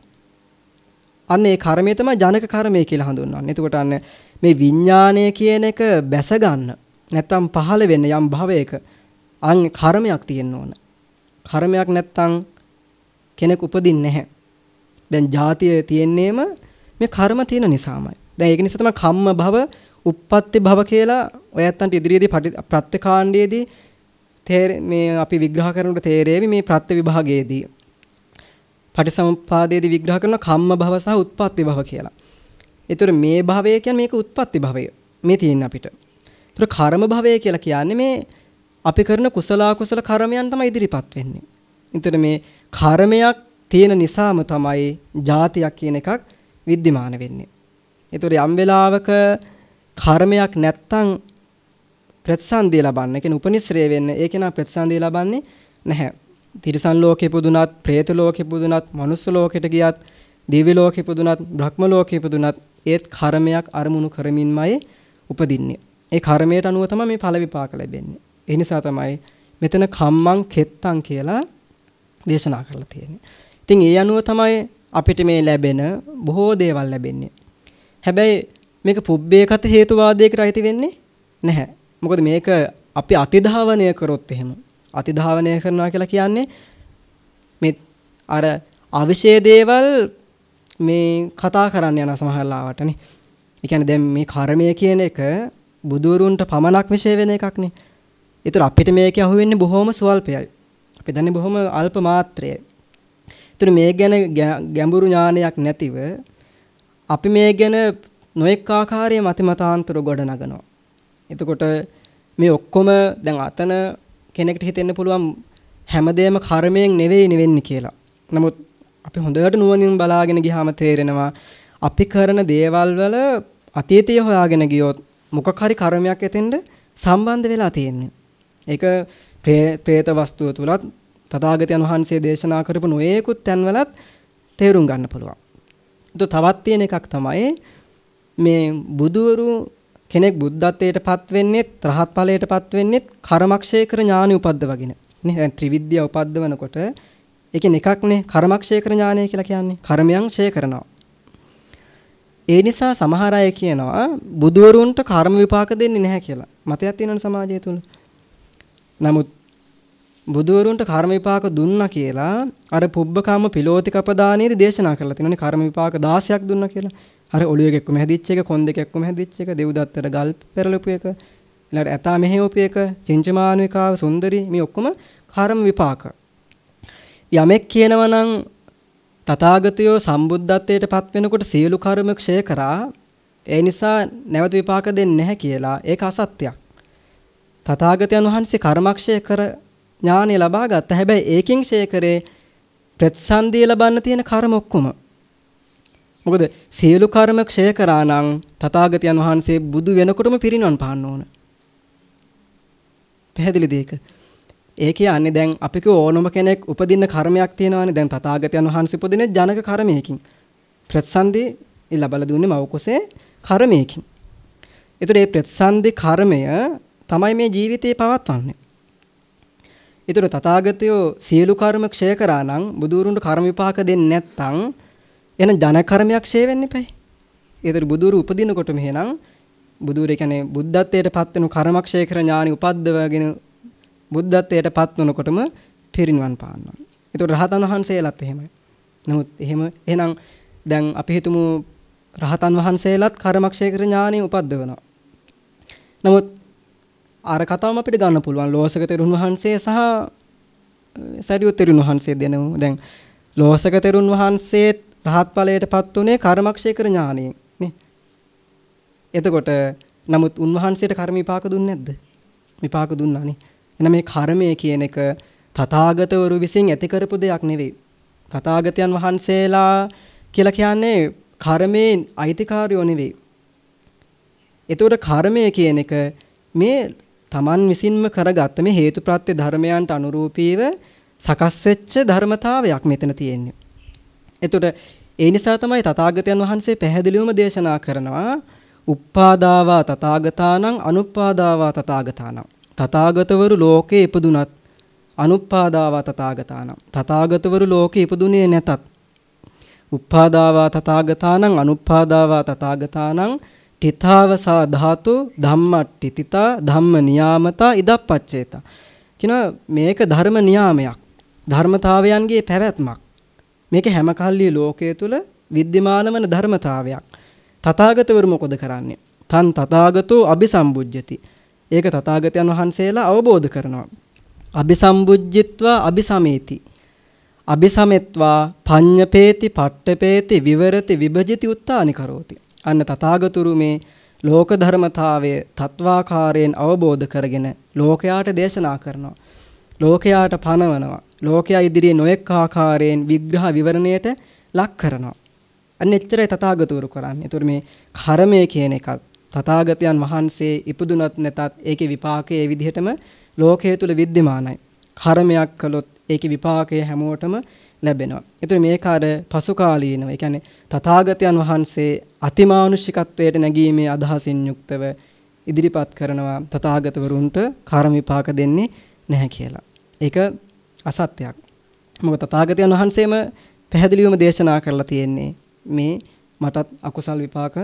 අන්න ඒ කර්මය තමයි ජනක කර්මය කියලා හඳුන්වන්නේ. එතකොට අන්න මේ විඥානය කියන එක බැස ගන්න නැත්තම් පහළ වෙන්න යම් භවයක අන් කර්මයක් තියෙන්න ඕන. කර්මයක් නැත්තම් කෙනෙක් උපදින්නේ නැහැ. දැන් ජාතිය තියෙන්නේම මේ කර්ම තියෙන නිසාමයි. දැන් ඒක නිසා තමයි කම්ම භව uppatti භව කියලා ඔය ඇත්තන්ට ඉදිරියේදී ප්‍රත්‍යකාණ්ඩයේදී මේ අපි විග්‍රහ කරනකොට තේරෙවි මේ ප්‍රත්‍ය විභාගයේදී පටිසමුප්පාදයේදී විග්‍රහ කරන කම්ම භව සහ උත්පත්ති භව කියලා. ඒතර මේ භවය කියන්නේ මේක උත්පත්ති භවය. මේ තියෙන අපිට. ඒතර කර්ම භවය කියලා කියන්නේ මේ අපි කරන කුසල අකුසල කර්මයන් තමයි ඉදිරිපත් වෙන්නේ. ඒතර මේ කර්මයක් තියෙන නිසාම තමයි જાතියක් කියන එකක් विद्यමාන වෙන්නේ. ඒතොර යම් වෙලාවක කර්මයක් නැත්තම් ප්‍රතිසන්දිය ලබන්න, ඒ කියන්නේ උපනිශ්‍රේ වෙන්න, ඒ කෙනා ප්‍රතිසන්දිය ලබන්නේ නැහැ. තිරිසන් ලෝකෙ පුදුනත්, പ്രേත ලෝකෙ පුදුනත්, මනුස්ස ලෝකෙට ගියත්, දිව්‍ය ලෝකෙ පුදුනත්, බ්‍රහ්ම ලෝකෙ පුදුනත්, ඒත් කර්මයක් අරමුණු කරමින්මයි උපදින්නේ. ඒ කර්මයට අනුව තමයි මේ ඵල විපාක ලැබෙන්නේ. ඒ නිසා තමයි මෙතන කම්මං කෙත්තං කියලා දේශනා කරලා තියෙන්නේ. ඉතින් ඒ අනුව තමයි අපිට මේ ලැබෙන බොහෝ දේවල් ලැබෙන්නේ. හැබැයි මේක පුබ්බේකත හේතුවාදයකට අයිති වෙන්නේ නැහැ. මොකද මේක අපි අතිධාවනය කරොත් එහෙම අතිධාවනය කරනවා කියලා කියන්නේ මේ අර අවිශේෂ දේවල් මේ කතා කරන්න යන සමහරලාවටනේ. ඒ කියන්නේ දැන් මේ කර්මය කියන එක බුදුරුන්ට පමණක් විශේෂ වෙන එකක්නේ. ඒතර අපිට මේක අහුවෙන්නේ බොහොම ස්වල්පයයි. අපි දන්නේ බොහොම අල්ප මාත්‍රයයි. ඒතර මේ ගැන ගැඹුරු ඥානයක් නැතිව අපි මේ ගැන නොඑක් ආකාරයේ මතිමතාන්තර ගොඩ නගනවා. එතකොට මේ ඔක්කොම දැන් අතන කෙනෙක්ට හිතෙන්න පුළුවන් හැමදේම කර්මයෙන් නෙවෙයි නෙවෙන්නේ කියලා. නමුත් අපි හොඳට නුවණින් බලාගෙන ගියාම තේරෙනවා අපි කරන දේවල් වල අතීතය හොයාගෙන ගියොත් මොකක් හරි කර්මයක් එතෙන්ද සම්බන්ධ වෙලා තියෙන්නේ. ඒක പ്രേත වස්තුව තුලත් තථාගතයන් වහන්සේ දේශනා කරපු නොයේකුත් තැන්වලත් තේරුම් ගන්න පුළුවන්. තවත් තියෙන එකක් තමයි මේ බුදවරු කෙනෙක් බුද්ධත්වයටපත් වෙන්නේ රහත් ඵලයටපත් වෙන්නේ කර්මක්ෂය කර ඥානෙ උපද්දවගෙන. නේ දැන් ත්‍රිවිද්‍යාව උපද්දවනකොට ඒකෙන් එකක්නේ කර්මක්ෂය කර ඥානය කියලා කියන්නේ. කර්මයන් ක්ෂය කරනවා. ඒ නිසා සමහර අය කියනවා බුදුවරුන්ට කර්ම විපාක දෙන්නේ නැහැ කියලා. මතයක් තියෙනවනේ සමාජය තුල. නමුත් බුදුවරුන්ට කර්ම විපාක දුන්නා කියලා අර පුබ්බකාම පිලෝතිකපදානයේදී දේශනා කරලා තියෙනනේ කර්ම විපාක 16ක් දුන්නා කියලා. අර ඔළුවේ එක්කම හැදිච්ච එක, කොන් දෙක එක්කම හැදිච්ච එක, දෙව්දත්තට ගල් පෙරලපු එක, ඊළඟට ඇතා මෙහෙවපු එක, චින්චමානුවිකාව සුන්දරි මේ ඔක්කොම කර්ම විපාක. යමෙක් කියනවා නම් තථාගතයෝ සම්බුද්ධත්වයට පත් වෙනකොට සියලු කර්ම ක්ෂය කරා ඒ නිසා නැවත විපාක දෙන්නේ නැහැ කියලා ඒක අසත්‍යයක්. තථාගතයන් වහන්සේ කර්මක්ෂය කර ඥානෙ ලබා ගත්තා. හැබැයි ඒකින් ක්ෂය කරේ ප්‍රතිසන්දිය ලබන්න තියෙන කර්ම ඔක්කොම. මොකද සියලු කර්ම ක්ෂය කරා නම් තථාගතයන් වහන්සේ බුදු වෙනකොටම පිරිනවන් පාන්න ඕන. පැහැදිලිද ඒක? ඒ කියන්නේ දැන් අපි කිය ඕනම කෙනෙක් උපදින්න කර්මයක් තියෙනවානේ. දැන් තථාගතයන් වහන්සේ උපදින්නේ ජනක කර්මයකින්. ප්‍රතිසන්දි ලැබලා දුන්නේ මව කුසේ කර්මයකින්. ඒතර මේ ප්‍රතිසන්දි කර්මය තමයි මේ ජීවිතේ පවත්වන්නේ. ඒතර තථාගතයෝ සියලු කර්ම ක්ෂය කරා නම් බුදුරුන්ට කර්ම විපාක දෙන්නේ නැත්නම් එහෙනම් ජන කර්මයක් ක්ෂය වෙන්න එපයි. ඒතර බුදුරු උපදිනකොට මෙහෙනම් බුදුරේ කියන්නේ බුද්ධත්වයට පත් වෙන කර්මක්ෂය කර ඥානි උපද්දවගෙන බුද්ධත්වයට පත් වනකොටම පිරිනිවන් පානවා. ඒතකොට රහතන් වහන්සේලාත් එහෙමයි. නමුත් එහෙම එහෙනම් දැන් අපි හිතමු රහතන් වහන්සේලාත් කර්මක්ෂය කර ඥානෙ උපද්දවනවා. නමුත් අර කතාවම අපිට ගන්න පුළුවන් ලෝසක තෙරුන් වහන්සේ සහ සරියුත් තෙරුන් වහන්සේ දෙනු දැන් ලෝසක තෙරුන් වහන්සේත් රහත් ඵලයටපත් උනේ කර්මක්ෂය කර ඥානෙන් නේ. එතකොට නමුත් උන්වහන්සේට කර්ම විපාක දුන්නේ නැද්ද? විපාක දුන්නානේ. එහෙනම් මේ කර්මය කියන එක තථාගතවරු විසින් ඇති කරපු දෙයක් නෙවෙයි. තථාගතයන් වහන්සේලා කියලා කියන්නේ කර්මයෙන් අයිතිකාරයෝ නෙවෙයි. ඒතකොට කර්මය කියන එක මේ Taman විසින්ම කරගත්ත මේ හේතුප්‍රත්‍ය ධර්මයන්ට අනුරූපීව සකස් වෙච්ච ධර්මතාවයක් මෙතන තියෙන්නේ. එතකොට ඒ නිසා තමයි තථාගතයන් වහන්සේ පැහැදිලිවම දේශනා කරනවා උප්පාදාවා තථාගතානං අනුප්පාදාවා තථාගතානං තථාගතවරු ලෝකේ ඉපදුනත් අනුප්පාදාවා තථාගතානම් තථාගතවරු ලෝකේ ඉපදුනේ නැතත් උප්පාදාවා තථාගතානං අනුප්පාදාවා තථාගතානං තිතාවසා ධාතු ධම්මට්ඨිතිතා ධම්ම නියාමතා ඉදප්පච්චේතා. කියන මේක ධර්ම නියාමයක්. ධර්මතාවයන්ගේ පැවැත්මක්. මේක හැම කල්ලි ලෝකයේ තුල විද්‍යමාන වන ධර්මතාවයක්. තථාගතවරු මොකද කරන්නේ? තන් තථාගතෝ අபிසම්බුද්ධති ඒක තථාගතයන් වහන්සේලා අවබෝධ කරනවා. අபிසම්බුද්ධිත්වා අபிසමේති. අபிසමෙත්වා පඤ්ඤපේති පට්ඨපේති විවරති විභජති උත්තානි කරෝති අන්න තථාගතුරු මේ ලෝක ධර්මතාවය තත්වාකාරයෙන් අවබෝධ කරගෙන ලෝකයාට දේශනා කරනවා. ලෝකයාට පනවනවා. ලෝකයා ඉදිරියේ නොඑක් ආකාරයෙන් විග්‍රහ විවරණයට ලක් කරනවා. අන්න එච්චරයි තථාගතවරු කරන්නේ. ඒතර මේ කර්මය කියන එකත් තථාගතයන් වහන්සේ ඉපදුනත් නැතත් ඒකේ විපාකය ඒ විදිහටම ලෝකයේ තුල विद्यමානයි. කර්මයක් කළොත් ඒකේ විපාකය හැමෝටම ලැබෙනවා. ඒතර මේක අර පසු කාලීනව. ඒ කියන්නේ තථාගතයන් වහන්සේ අතිමානුෂිකත්වයට නැගීමේ අදහසින් යුක්තව ඉදිරිපත් කරනවා තථාගතවරුන්ට කර්ම විපාක දෙන්නේ නැහැ කියලා. ඒක අසත්‍යයක්. මොකද තථාගතයන් වහන්සේම පැහැදිලිවම දේශනා කරලා තියෙන්නේ මේ මටත් අකුසල් විපාක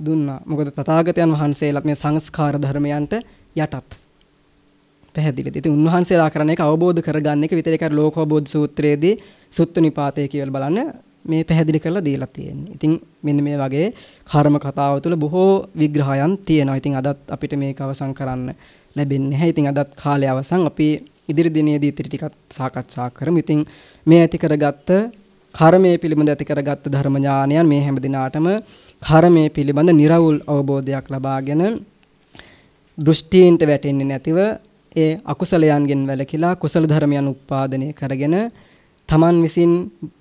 දුන්නා. මොකද තථාගතයන් වහන්සේලාත් මේ සංස්කාර ධර්මයන්ට යටත්. පැහැදිලිද? ඉතින් උන්වහන්සේලා කරන එක අවබෝධ කරගන්න එක විතරයි කර ලෝකෝබෝධ සූත්‍රයේදී සුත්ත නිපාතය කියලා බලන්න මේ පැහැදිලි කරලා දීලා තියෙන්නේ. ඉතින් මෙන්න මේ වගේ කර්ම කතාව තුළ බොහෝ විග්‍රහයන් තියෙනවා. ඉතින් අදත් අපිට මේක අවසන් කරන්න ලැබෙන්නේ නැහැ. ඉතින් අදත් කාලය අවසන් අපි ඉදිරි දිනේදී ඉතිරි ටිකක් සාකච්ඡා කරමු. ඉතින් මේ ඇති කරගත්ත කර්මයේ පිළිබඳ ඇති කරගත්ත ධර්ම ඥානයන් මේ හැම දිනාටම කර්මයේ පිළිබඳ निराවුල් අවබෝධයක් ලබාගෙන දෘෂ්ටීන්ට වැටෙන්නේ නැතිව ඒ අකුසලයන්ගෙන් වැළකීලා කුසල ධර්මයන් උපාදනය කරගෙන තමන් විසින්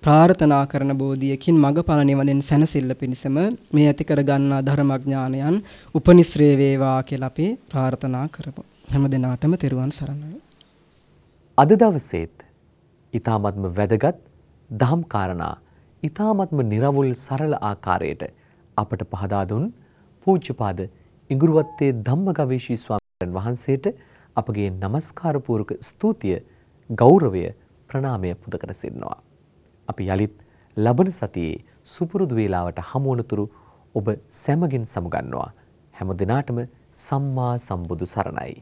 ප්‍රාර්ථනා කරන බෝධියකින් මගඵල නිවනෙන් සැනසෙල්ල පිණිසම මේ ඇති කර ගන්නා ධර්මඥානයන් උපනිශ්‍රේ වේවා කියලා අපි ප්‍රාර්ථනා කරමු. හැම දිනාටම තෙරුවන් සරණයි. අද දවසේත් ඊ타මත්ම වැදගත් දහම් කාරණා ඊ타මත්ම निराවුල් සරල ආකාරයට අපට පහදා දුන් පූජ්‍යපාද ඉඟුරුවත්තේ ධම්මගවීෂී ස්වාමීන් වහන්සේට අපගේ নমස්කාර පූර්වක ස්තුතිය ගෞරවය ප්‍රණාමය පුද කර සිටිනවා. අපි යලිත් ලබන සතියේ සුපුරුදු වේලාවට හමු වනතුරු ඔබ සැමගින් සමුගන්නවා. හැම දිනාටම සම්මා සම්බුදු සරණයි.